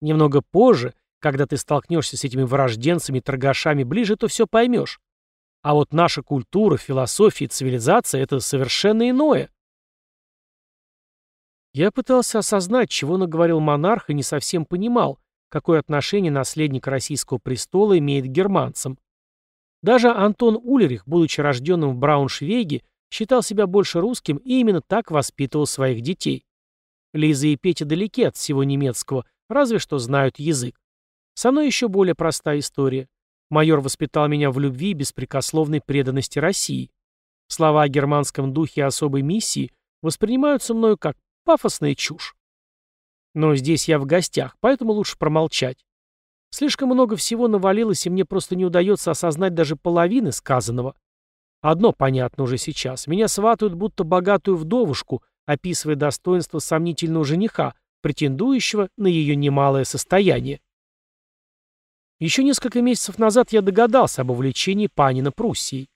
Немного позже, когда ты столкнешься с этими вырожденцами и торгашами ближе, то все поймешь. А вот наша культура, философия и цивилизация – это совершенно иное. Я пытался осознать, чего наговорил монарх, и не совсем понимал, какое отношение наследник российского престола имеет к германцам. Даже Антон Ульрих, будучи рожденным в Брауншвейге, считал себя больше русским и именно так воспитывал своих детей. Лиза и Петя далеки от всего немецкого, разве что знают язык. Со мной еще более простая история. Майор воспитал меня в любви и беспрекословной преданности России. Слова о германском духе и особой миссии воспринимаются мною как Пафосная чушь. Но здесь я в гостях, поэтому лучше промолчать. Слишком много всего навалилось, и мне просто не удается осознать даже половины сказанного. Одно понятно уже сейчас. Меня сватают будто богатую вдовушку, описывая достоинство сомнительного жениха, претендующего на ее немалое состояние. Еще несколько месяцев назад я догадался об увлечении Панина Пруссией.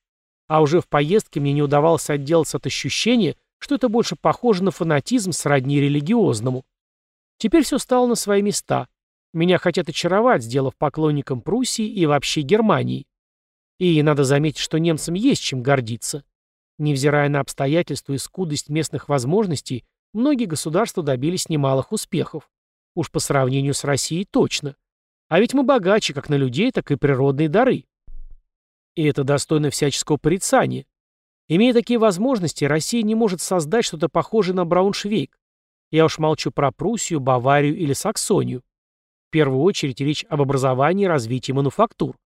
А уже в поездке мне не удавалось отделаться от ощущения, что это больше похоже на фанатизм сродни религиозному. Теперь все стало на свои места. Меня хотят очаровать, сделав поклонником Пруссии и вообще Германии. И надо заметить, что немцам есть чем гордиться. Невзирая на обстоятельства и скудость местных возможностей, многие государства добились немалых успехов. Уж по сравнению с Россией точно. А ведь мы богаче как на людей, так и природные дары. И это достойно всяческого порицания. Имея такие возможности, Россия не может создать что-то похожее на Брауншвейг. Я уж молчу про Пруссию, Баварию или Саксонию. В первую очередь речь об образовании и развитии мануфактур.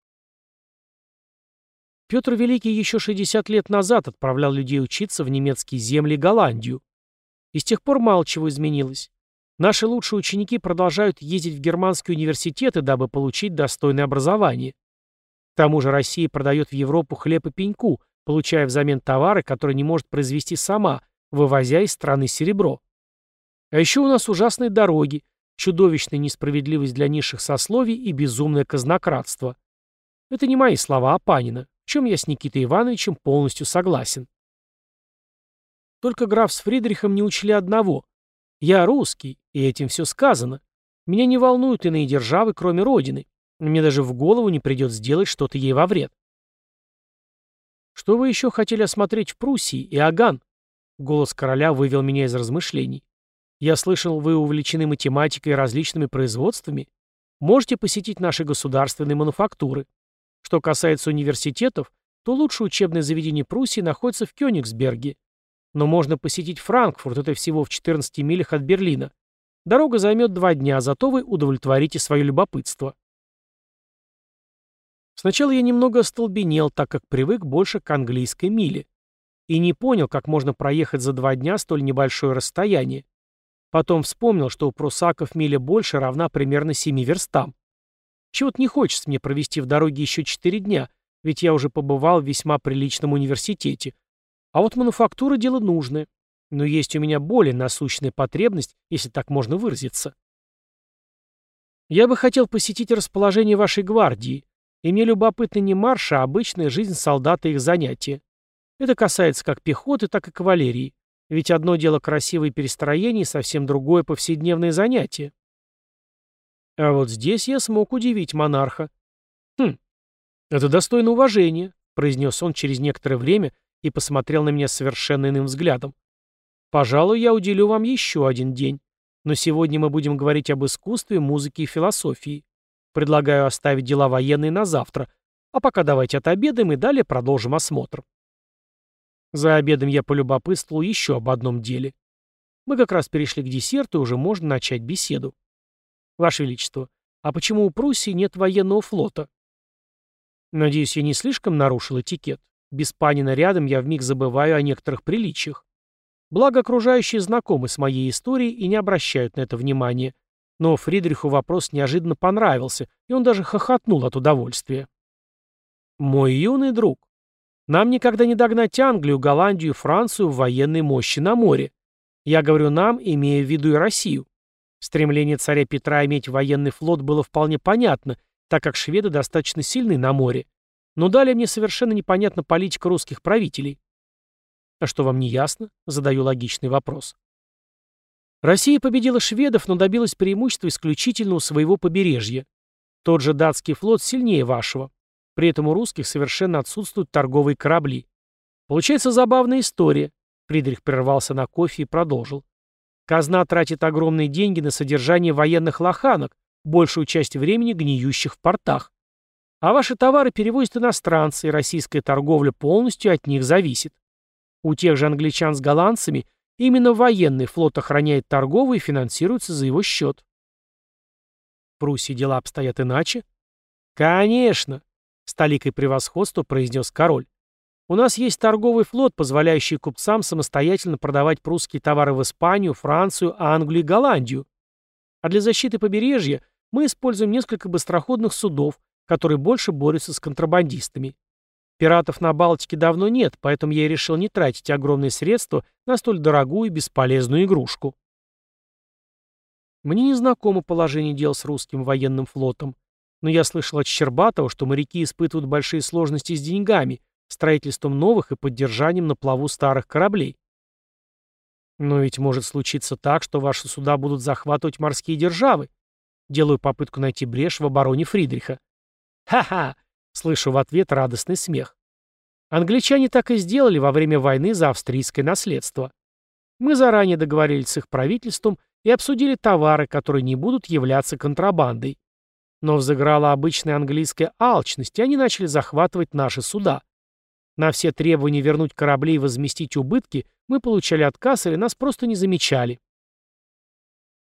Петр Великий еще 60 лет назад отправлял людей учиться в немецкие земли Голландию. И с тех пор мало чего изменилось. Наши лучшие ученики продолжают ездить в германские университеты, дабы получить достойное образование. К тому же Россия продает в Европу хлеб и пеньку, получая взамен товары, которые не может произвести сама, вывозя из страны серебро. А еще у нас ужасные дороги, чудовищная несправедливость для низших сословий и безумное казнократство. Это не мои слова, а Панина, в чем я с Никитой Ивановичем полностью согласен. Только граф с Фридрихом не учли одного. Я русский, и этим все сказано. Меня не волнуют иные державы, кроме Родины. Мне даже в голову не придет сделать что-то ей во вред. «Что вы еще хотели осмотреть в Пруссии, Иоганн?» Голос короля вывел меня из размышлений. «Я слышал, вы увлечены математикой и различными производствами. Можете посетить наши государственные мануфактуры. Что касается университетов, то лучшее учебное заведение Пруссии находится в Кёнигсберге. Но можно посетить Франкфурт, это всего в 14 милях от Берлина. Дорога займет два дня, зато вы удовлетворите свое любопытство. Сначала я немного остолбенел, так как привык больше к английской миле. И не понял, как можно проехать за два дня столь небольшое расстояние. Потом вспомнил, что у прусаков миля больше равна примерно семи верстам. Чего-то не хочется мне провести в дороге еще четыре дня, ведь я уже побывал в весьма приличном университете. А вот мануфактура – дело нужное. Но есть у меня более насущная потребность, если так можно выразиться. Я бы хотел посетить расположение вашей гвардии, И мне любопытны не марши, а обычная жизнь солдата и их занятия. Это касается как пехоты, так и кавалерии. Ведь одно дело красивые перестроения и совсем другое повседневное занятие. А вот здесь я смог удивить монарха. «Хм, это достойно уважения», — произнес он через некоторое время и посмотрел на меня совершенно иным взглядом. «Пожалуй, я уделю вам еще один день. Но сегодня мы будем говорить об искусстве, музыке и философии. Предлагаю оставить дела военные на завтра, а пока давайте отобедаем и далее продолжим осмотр». За обедом я полюбопытствовал еще об одном деле. Мы как раз перешли к десерту, и уже можно начать беседу. Ваше Величество, а почему у Пруссии нет военного флота? Надеюсь, я не слишком нарушил этикет. Без Панина рядом я вмиг забываю о некоторых приличиях. Благо, окружающие знакомы с моей историей и не обращают на это внимания. Но Фридриху вопрос неожиданно понравился, и он даже хохотнул от удовольствия. «Мой юный друг, нам никогда не догнать Англию, Голландию и Францию в военной мощи на море. Я говорю «нам», имея в виду и Россию. Стремление царя Петра иметь военный флот было вполне понятно, так как шведы достаточно сильны на море. Но далее мне совершенно непонятна политика русских правителей. А что вам не ясно? Задаю логичный вопрос. Россия победила шведов, но добилась преимущества исключительно у своего побережья. Тот же датский флот сильнее вашего. При этом у русских совершенно отсутствуют торговые корабли. Получается забавная история. Фридрих прервался на кофе и продолжил. Казна тратит огромные деньги на содержание военных лоханок, большую часть времени гниющих в портах. А ваши товары перевозят иностранцы, и российская торговля полностью от них зависит. У тех же англичан с голландцами именно военный флот охраняет торговый и финансируется за его счет. В Пруссии дела обстоят иначе? Конечно, с толикой превосходства произнес король. У нас есть торговый флот, позволяющий купцам самостоятельно продавать прусские товары в Испанию, Францию, Англию и Голландию. А для защиты побережья мы используем несколько быстроходных судов, которые больше борются с контрабандистами. Пиратов на Балтике давно нет, поэтому я и решил не тратить огромные средства на столь дорогую и бесполезную игрушку. Мне не знакомо положение дел с русским военным флотом, но я слышал от Щербатова, что моряки испытывают большие сложности с деньгами – строительством новых и поддержанием на плаву старых кораблей. Но ведь может случиться так, что ваши суда будут захватывать морские державы. Делаю попытку найти брешь в обороне Фридриха. Ха-ха! Слышу в ответ радостный смех. Англичане так и сделали во время войны за австрийское наследство. Мы заранее договорились с их правительством и обсудили товары, которые не будут являться контрабандой. Но взыграла обычная английская алчность, и они начали захватывать наши суда. На все требования вернуть корабли и возместить убытки мы получали отказ или нас просто не замечали.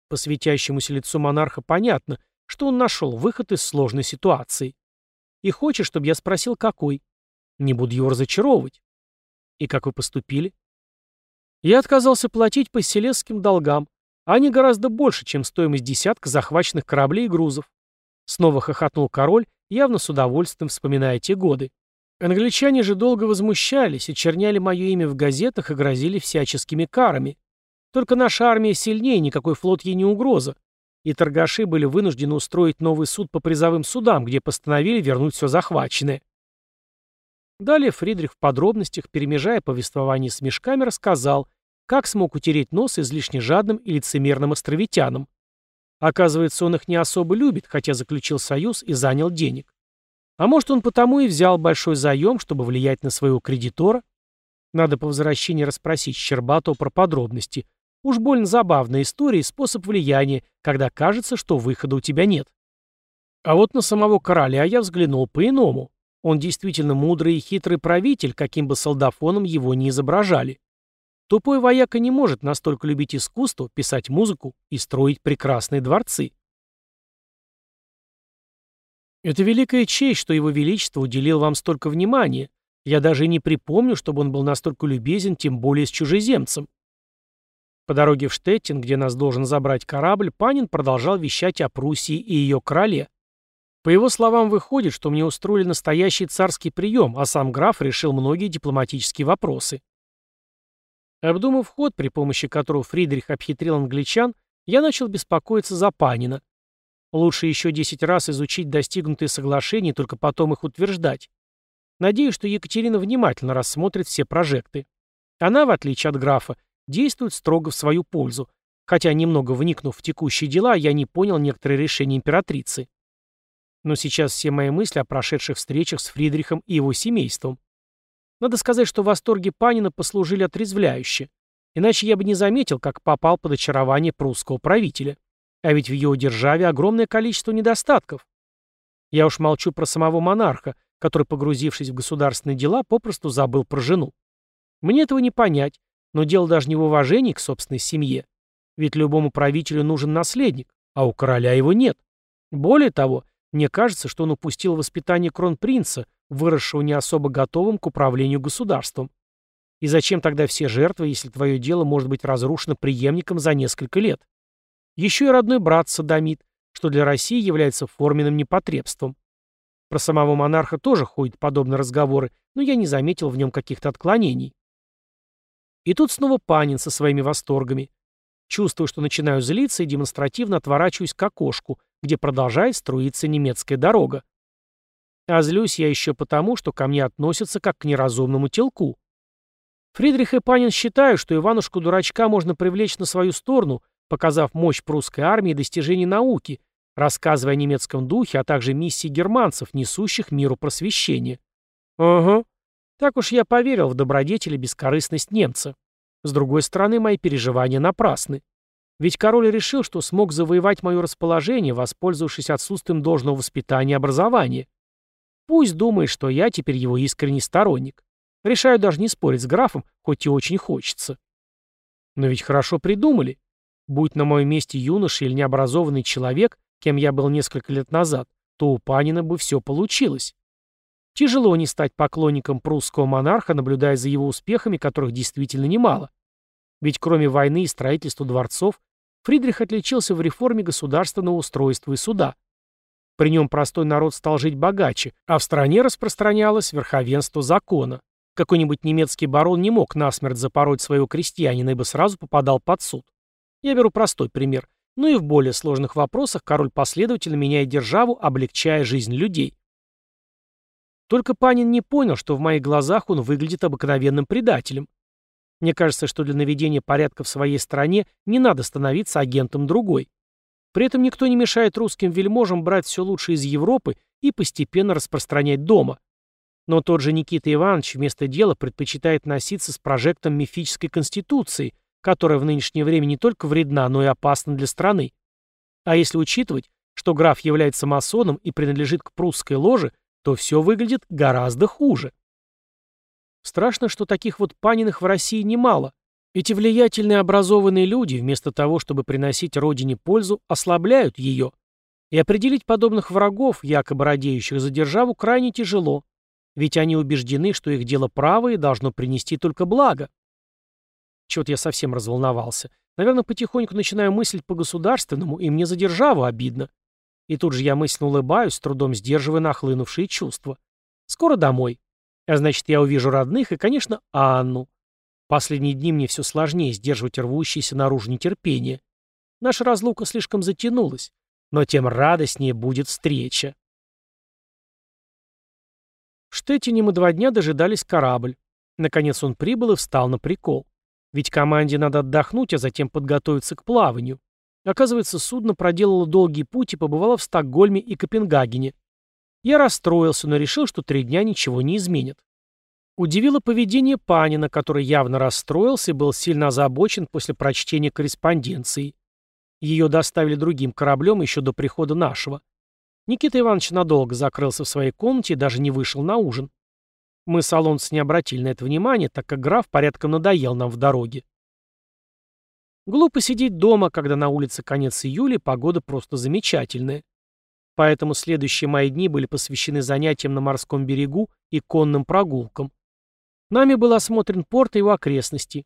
По светящемуся лицу монарха понятно, что он нашел выход из сложной ситуации. И хочет, чтобы я спросил, какой. Не буду его разочаровывать. И как вы поступили? Я отказался платить по селесским долгам. Они гораздо больше, чем стоимость десятка захваченных кораблей и грузов. Снова хохотнул король, явно с удовольствием вспоминая те годы. Англичане же долго возмущались, и черняли мое имя в газетах и грозили всяческими карами. Только наша армия сильнее, никакой флот ей не угроза. И торгаши были вынуждены устроить новый суд по призовым судам, где постановили вернуть все захваченное. Далее Фридрих в подробностях, перемежая повествование с мешками, рассказал, как смог утереть нос излишне жадным и лицемерным островитянам. Оказывается, он их не особо любит, хотя заключил союз и занял денег. А может, он потому и взял большой заем, чтобы влиять на своего кредитора? Надо по возвращении расспросить Щербатова про подробности. Уж больно забавная история и способ влияния, когда кажется, что выхода у тебя нет. А вот на самого короля я взглянул по-иному. Он действительно мудрый и хитрый правитель, каким бы солдафоном его ни изображали. Тупой вояка не может настолько любить искусство, писать музыку и строить прекрасные дворцы. Это великая честь, что его величество уделил вам столько внимания. Я даже не припомню, чтобы он был настолько любезен, тем более с чужеземцем. По дороге в Штеттин, где нас должен забрать корабль, Панин продолжал вещать о Пруссии и ее короле. По его словам, выходит, что мне устроили настоящий царский прием, а сам граф решил многие дипломатические вопросы. Обдумав ход, при помощи которого Фридрих обхитрил англичан, я начал беспокоиться за Панина. Лучше еще 10 раз изучить достигнутые соглашения и только потом их утверждать. Надеюсь, что Екатерина внимательно рассмотрит все прожекты. Она, в отличие от графа, действует строго в свою пользу, хотя, немного вникнув в текущие дела, я не понял некоторые решения императрицы. Но сейчас все мои мысли о прошедших встречах с Фридрихом и его семейством. Надо сказать, что восторги Панина послужили отрезвляюще. Иначе я бы не заметил, как попал под очарование прусского правителя. А ведь в его державе огромное количество недостатков. Я уж молчу про самого монарха, который, погрузившись в государственные дела, попросту забыл про жену. Мне этого не понять, но дело даже не в уважении к собственной семье. Ведь любому правителю нужен наследник, а у короля его нет. Более того, мне кажется, что он упустил воспитание кронпринца, выросшего не особо готовым к управлению государством. И зачем тогда все жертвы, если твое дело может быть разрушено преемником за несколько лет? Еще и родной брат садомит, что для России является форменным непотребством. Про самого монарха тоже ходят подобные разговоры, но я не заметил в нем каких-то отклонений. И тут снова Панин со своими восторгами. Чувствую, что начинаю злиться и демонстративно отворачиваюсь к окошку, где продолжает струиться немецкая дорога. А злюсь я еще потому, что ко мне относятся как к неразумному телку. Фридрих и Панин считают, что Иванушку-дурачка можно привлечь на свою сторону, показав мощь прусской армии и достижений науки, рассказывая о немецком духе, а также миссии германцев, несущих миру просвещение. Ага. Так уж я поверил в добродетель и бескорыстность немца. С другой стороны, мои переживания напрасны. Ведь король решил, что смог завоевать мое расположение, воспользовавшись отсутствием должного воспитания и образования. Пусть думает, что я теперь его искренний сторонник. Решаю даже не спорить с графом, хоть и очень хочется. Но ведь хорошо придумали. Будь на моем месте юноша или необразованный человек, кем я был несколько лет назад, то у Панина бы все получилось. Тяжело не стать поклонником прусского монарха, наблюдая за его успехами, которых действительно немало. Ведь кроме войны и строительства дворцов, Фридрих отличился в реформе государственного устройства и суда. При нем простой народ стал жить богаче, а в стране распространялось верховенство закона. Какой-нибудь немецкий барон не мог насмерть запороть своего крестьянина, ибо сразу попадал под суд. Я беру простой пример. Но и в более сложных вопросах король последовательно меняет державу, облегчая жизнь людей. Только Панин не понял, что в моих глазах он выглядит обыкновенным предателем. Мне кажется, что для наведения порядка в своей стране не надо становиться агентом другой. При этом никто не мешает русским вельможам брать все лучшее из Европы и постепенно распространять дома. Но тот же Никита Иванович вместо дела предпочитает носиться с прожектом мифической конституции, которая в нынешнее время не только вредна, но и опасна для страны. А если учитывать, что граф является масоном и принадлежит к прусской ложе, то все выглядит гораздо хуже. Страшно, что таких вот паниных в России немало. Эти влиятельные образованные люди, вместо того, чтобы приносить родине пользу, ослабляют ее. И определить подобных врагов, якобы радеющих за державу, крайне тяжело. Ведь они убеждены, что их дело правое должно принести только благо. Чего-то я совсем разволновался. Наверное, потихоньку начинаю мыслить по-государственному, и мне за державу обидно. И тут же я мысленно улыбаюсь, с трудом сдерживая нахлынувшие чувства. Скоро домой. А значит, я увижу родных и, конечно, Анну. Последние дни мне все сложнее сдерживать рвущееся наружу нетерпение. Наша разлука слишком затянулась, но тем радостнее будет встреча. В Штеттине мы два дня дожидались корабль. Наконец он прибыл и встал на прикол. Ведь команде надо отдохнуть, а затем подготовиться к плаванию. Оказывается, судно проделало долгий путь и побывало в Стокгольме и Копенгагене. Я расстроился, но решил, что три дня ничего не изменит. Удивило поведение Панина, который явно расстроился и был сильно озабочен после прочтения корреспонденции. Ее доставили другим кораблем еще до прихода нашего. Никита Иванович надолго закрылся в своей комнате и даже не вышел на ужин. Мы, салонцы, не обратили на это внимания, так как граф порядком надоел нам в дороге. Глупо сидеть дома, когда на улице конец июля, погода просто замечательная. Поэтому следующие мои дни были посвящены занятиям на морском берегу и конным прогулкам. Нами был осмотрен порт и его окрестности.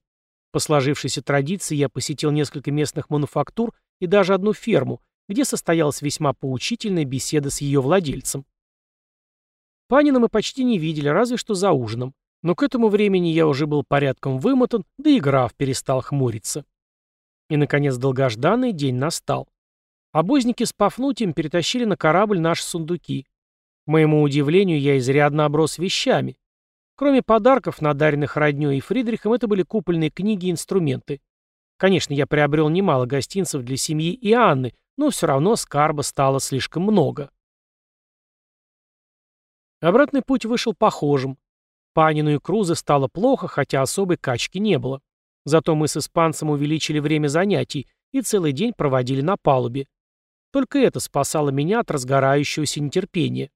По сложившейся традиции я посетил несколько местных мануфактур и даже одну ферму, где состоялась весьма поучительная беседа с ее владельцем. Панина мы почти не видели, разве что за ужином. Но к этому времени я уже был порядком вымотан, да и граф перестал хмуриться. И, наконец, долгожданный день настал. Обозники с Пафнутием перетащили на корабль наши сундуки. К моему удивлению, я изрядно оброс вещами. Кроме подарков, надаренных роднёй и Фридрихом, это были купольные книги и инструменты. Конечно, я приобрел немало гостинцев для семьи и Анны, но все равно скарба стало слишком много. Обратный путь вышел похожим. Панину и Крузе стало плохо, хотя особой качки не было. Зато мы с испанцем увеличили время занятий и целый день проводили на палубе. Только это спасало меня от разгорающегося нетерпения.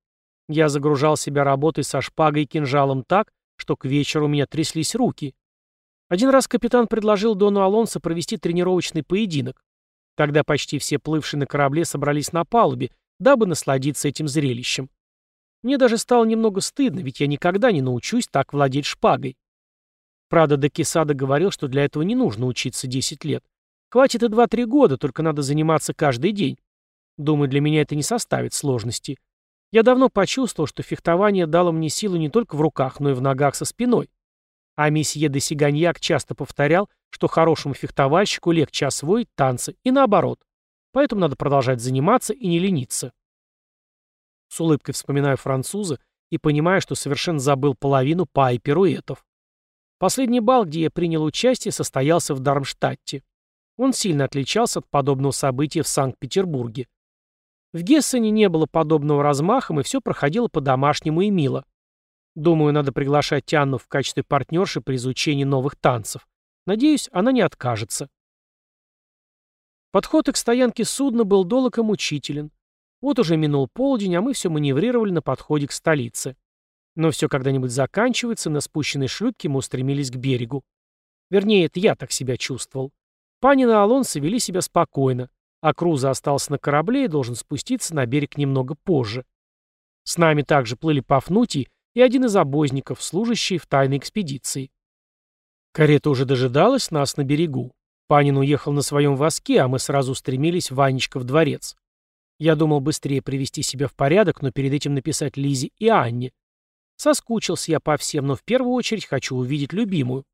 Я загружал себя работой со шпагой и кинжалом так, что к вечеру у меня тряслись руки. Один раз капитан предложил Дону Алонсо провести тренировочный поединок. Тогда почти все плывшие на корабле собрались на палубе, дабы насладиться этим зрелищем. Мне даже стало немного стыдно, ведь я никогда не научусь так владеть шпагой. Правда, Декисада говорил, что для этого не нужно учиться 10 лет. Хватит и 2-3 года, только надо заниматься каждый день. Думаю, для меня это не составит сложности. Я давно почувствовал, что фехтование дало мне силу не только в руках, но и в ногах со спиной. А месье де Сиганьяк часто повторял, что хорошему фехтовальщику легче освоить танцы, и наоборот. Поэтому надо продолжать заниматься и не лениться. С улыбкой вспоминаю француза и понимаю, что совершенно забыл половину па и пируэтов. Последний бал, где я принял участие, состоялся в Дармштадте. Он сильно отличался от подобного события в Санкт-Петербурге. В Гессене не было подобного размаха, и все проходило по-домашнему и мило. Думаю, надо приглашать Анну в качестве партнерши при изучении новых танцев. Надеюсь, она не откажется. Подход к стоянке судна был долг и мучителен. Вот уже минул полдень, а мы все маневрировали на подходе к столице. Но все когда-нибудь заканчивается, на спущенной шлюпке мы устремились к берегу. Вернее, это я так себя чувствовал. Панин и Алонсо вели себя спокойно, а Круза остался на корабле и должен спуститься на берег немного позже. С нами также плыли Пафнутий и один из обозников, служащий в тайной экспедиции. Карета уже дожидалась нас на берегу. Панин уехал на своем воске, а мы сразу устремились в дворец. Я думал быстрее привести себя в порядок, но перед этим написать Лизе и Анне. Соскучился я по всем, но в первую очередь хочу увидеть любимую.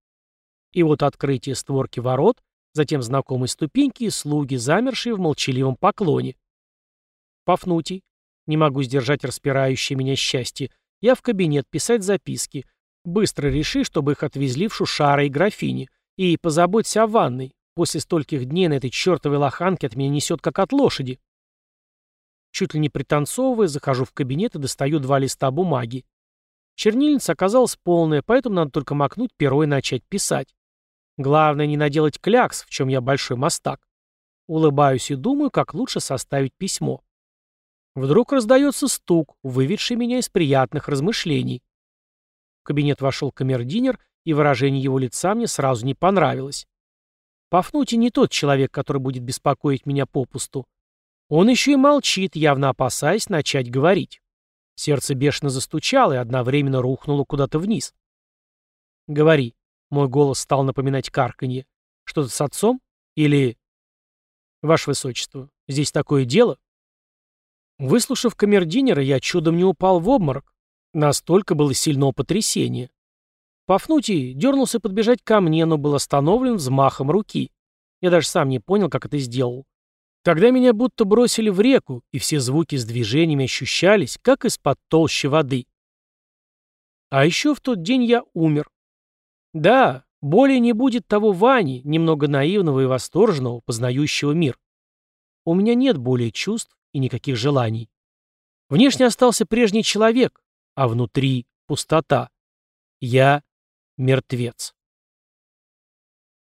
И вот открытие створки ворот, затем знакомые ступеньки и слуги, замершие в молчаливом поклоне. Пафнутий. Не могу сдержать распирающее меня счастье. Я в кабинет писать записки. Быстро реши, чтобы их отвезли в Шушара и графини. И позаботься о ванной. После стольких дней на этой чертовой лоханке от меня несет как от лошади. Чуть ли не пританцовывая, захожу в кабинет и достаю два листа бумаги. Чернильница оказалась полная, поэтому надо только макнуть перо и начать писать. Главное не наделать клякс, в чем я большой мастак. Улыбаюсь и думаю, как лучше составить письмо. Вдруг раздается стук, выведший меня из приятных размышлений. В кабинет вошел камердинер, и выражение его лица мне сразу не понравилось. Пафнутий не тот человек, который будет беспокоить меня попусту. Он еще и молчит, явно опасаясь начать говорить. Сердце бешено застучало и одновременно рухнуло куда-то вниз. «Говори». Мой голос стал напоминать карканье. «Что-то с отцом? Или...» «Ваше Высочество, здесь такое дело?» Выслушав камердинера, я чудом не упал в обморок. Настолько было сильного потрясения. Пафнутий дернулся подбежать ко мне, но был остановлен взмахом руки. Я даже сам не понял, как это сделал. Тогда меня будто бросили в реку, и все звуки с движениями ощущались, как из-под толщи воды. А еще в тот день я умер. Да, более не будет того Вани, немного наивного и восторженного, познающего мир. У меня нет более чувств, и никаких желаний. Внешне остался прежний человек, а внутри пустота. Я мертвец.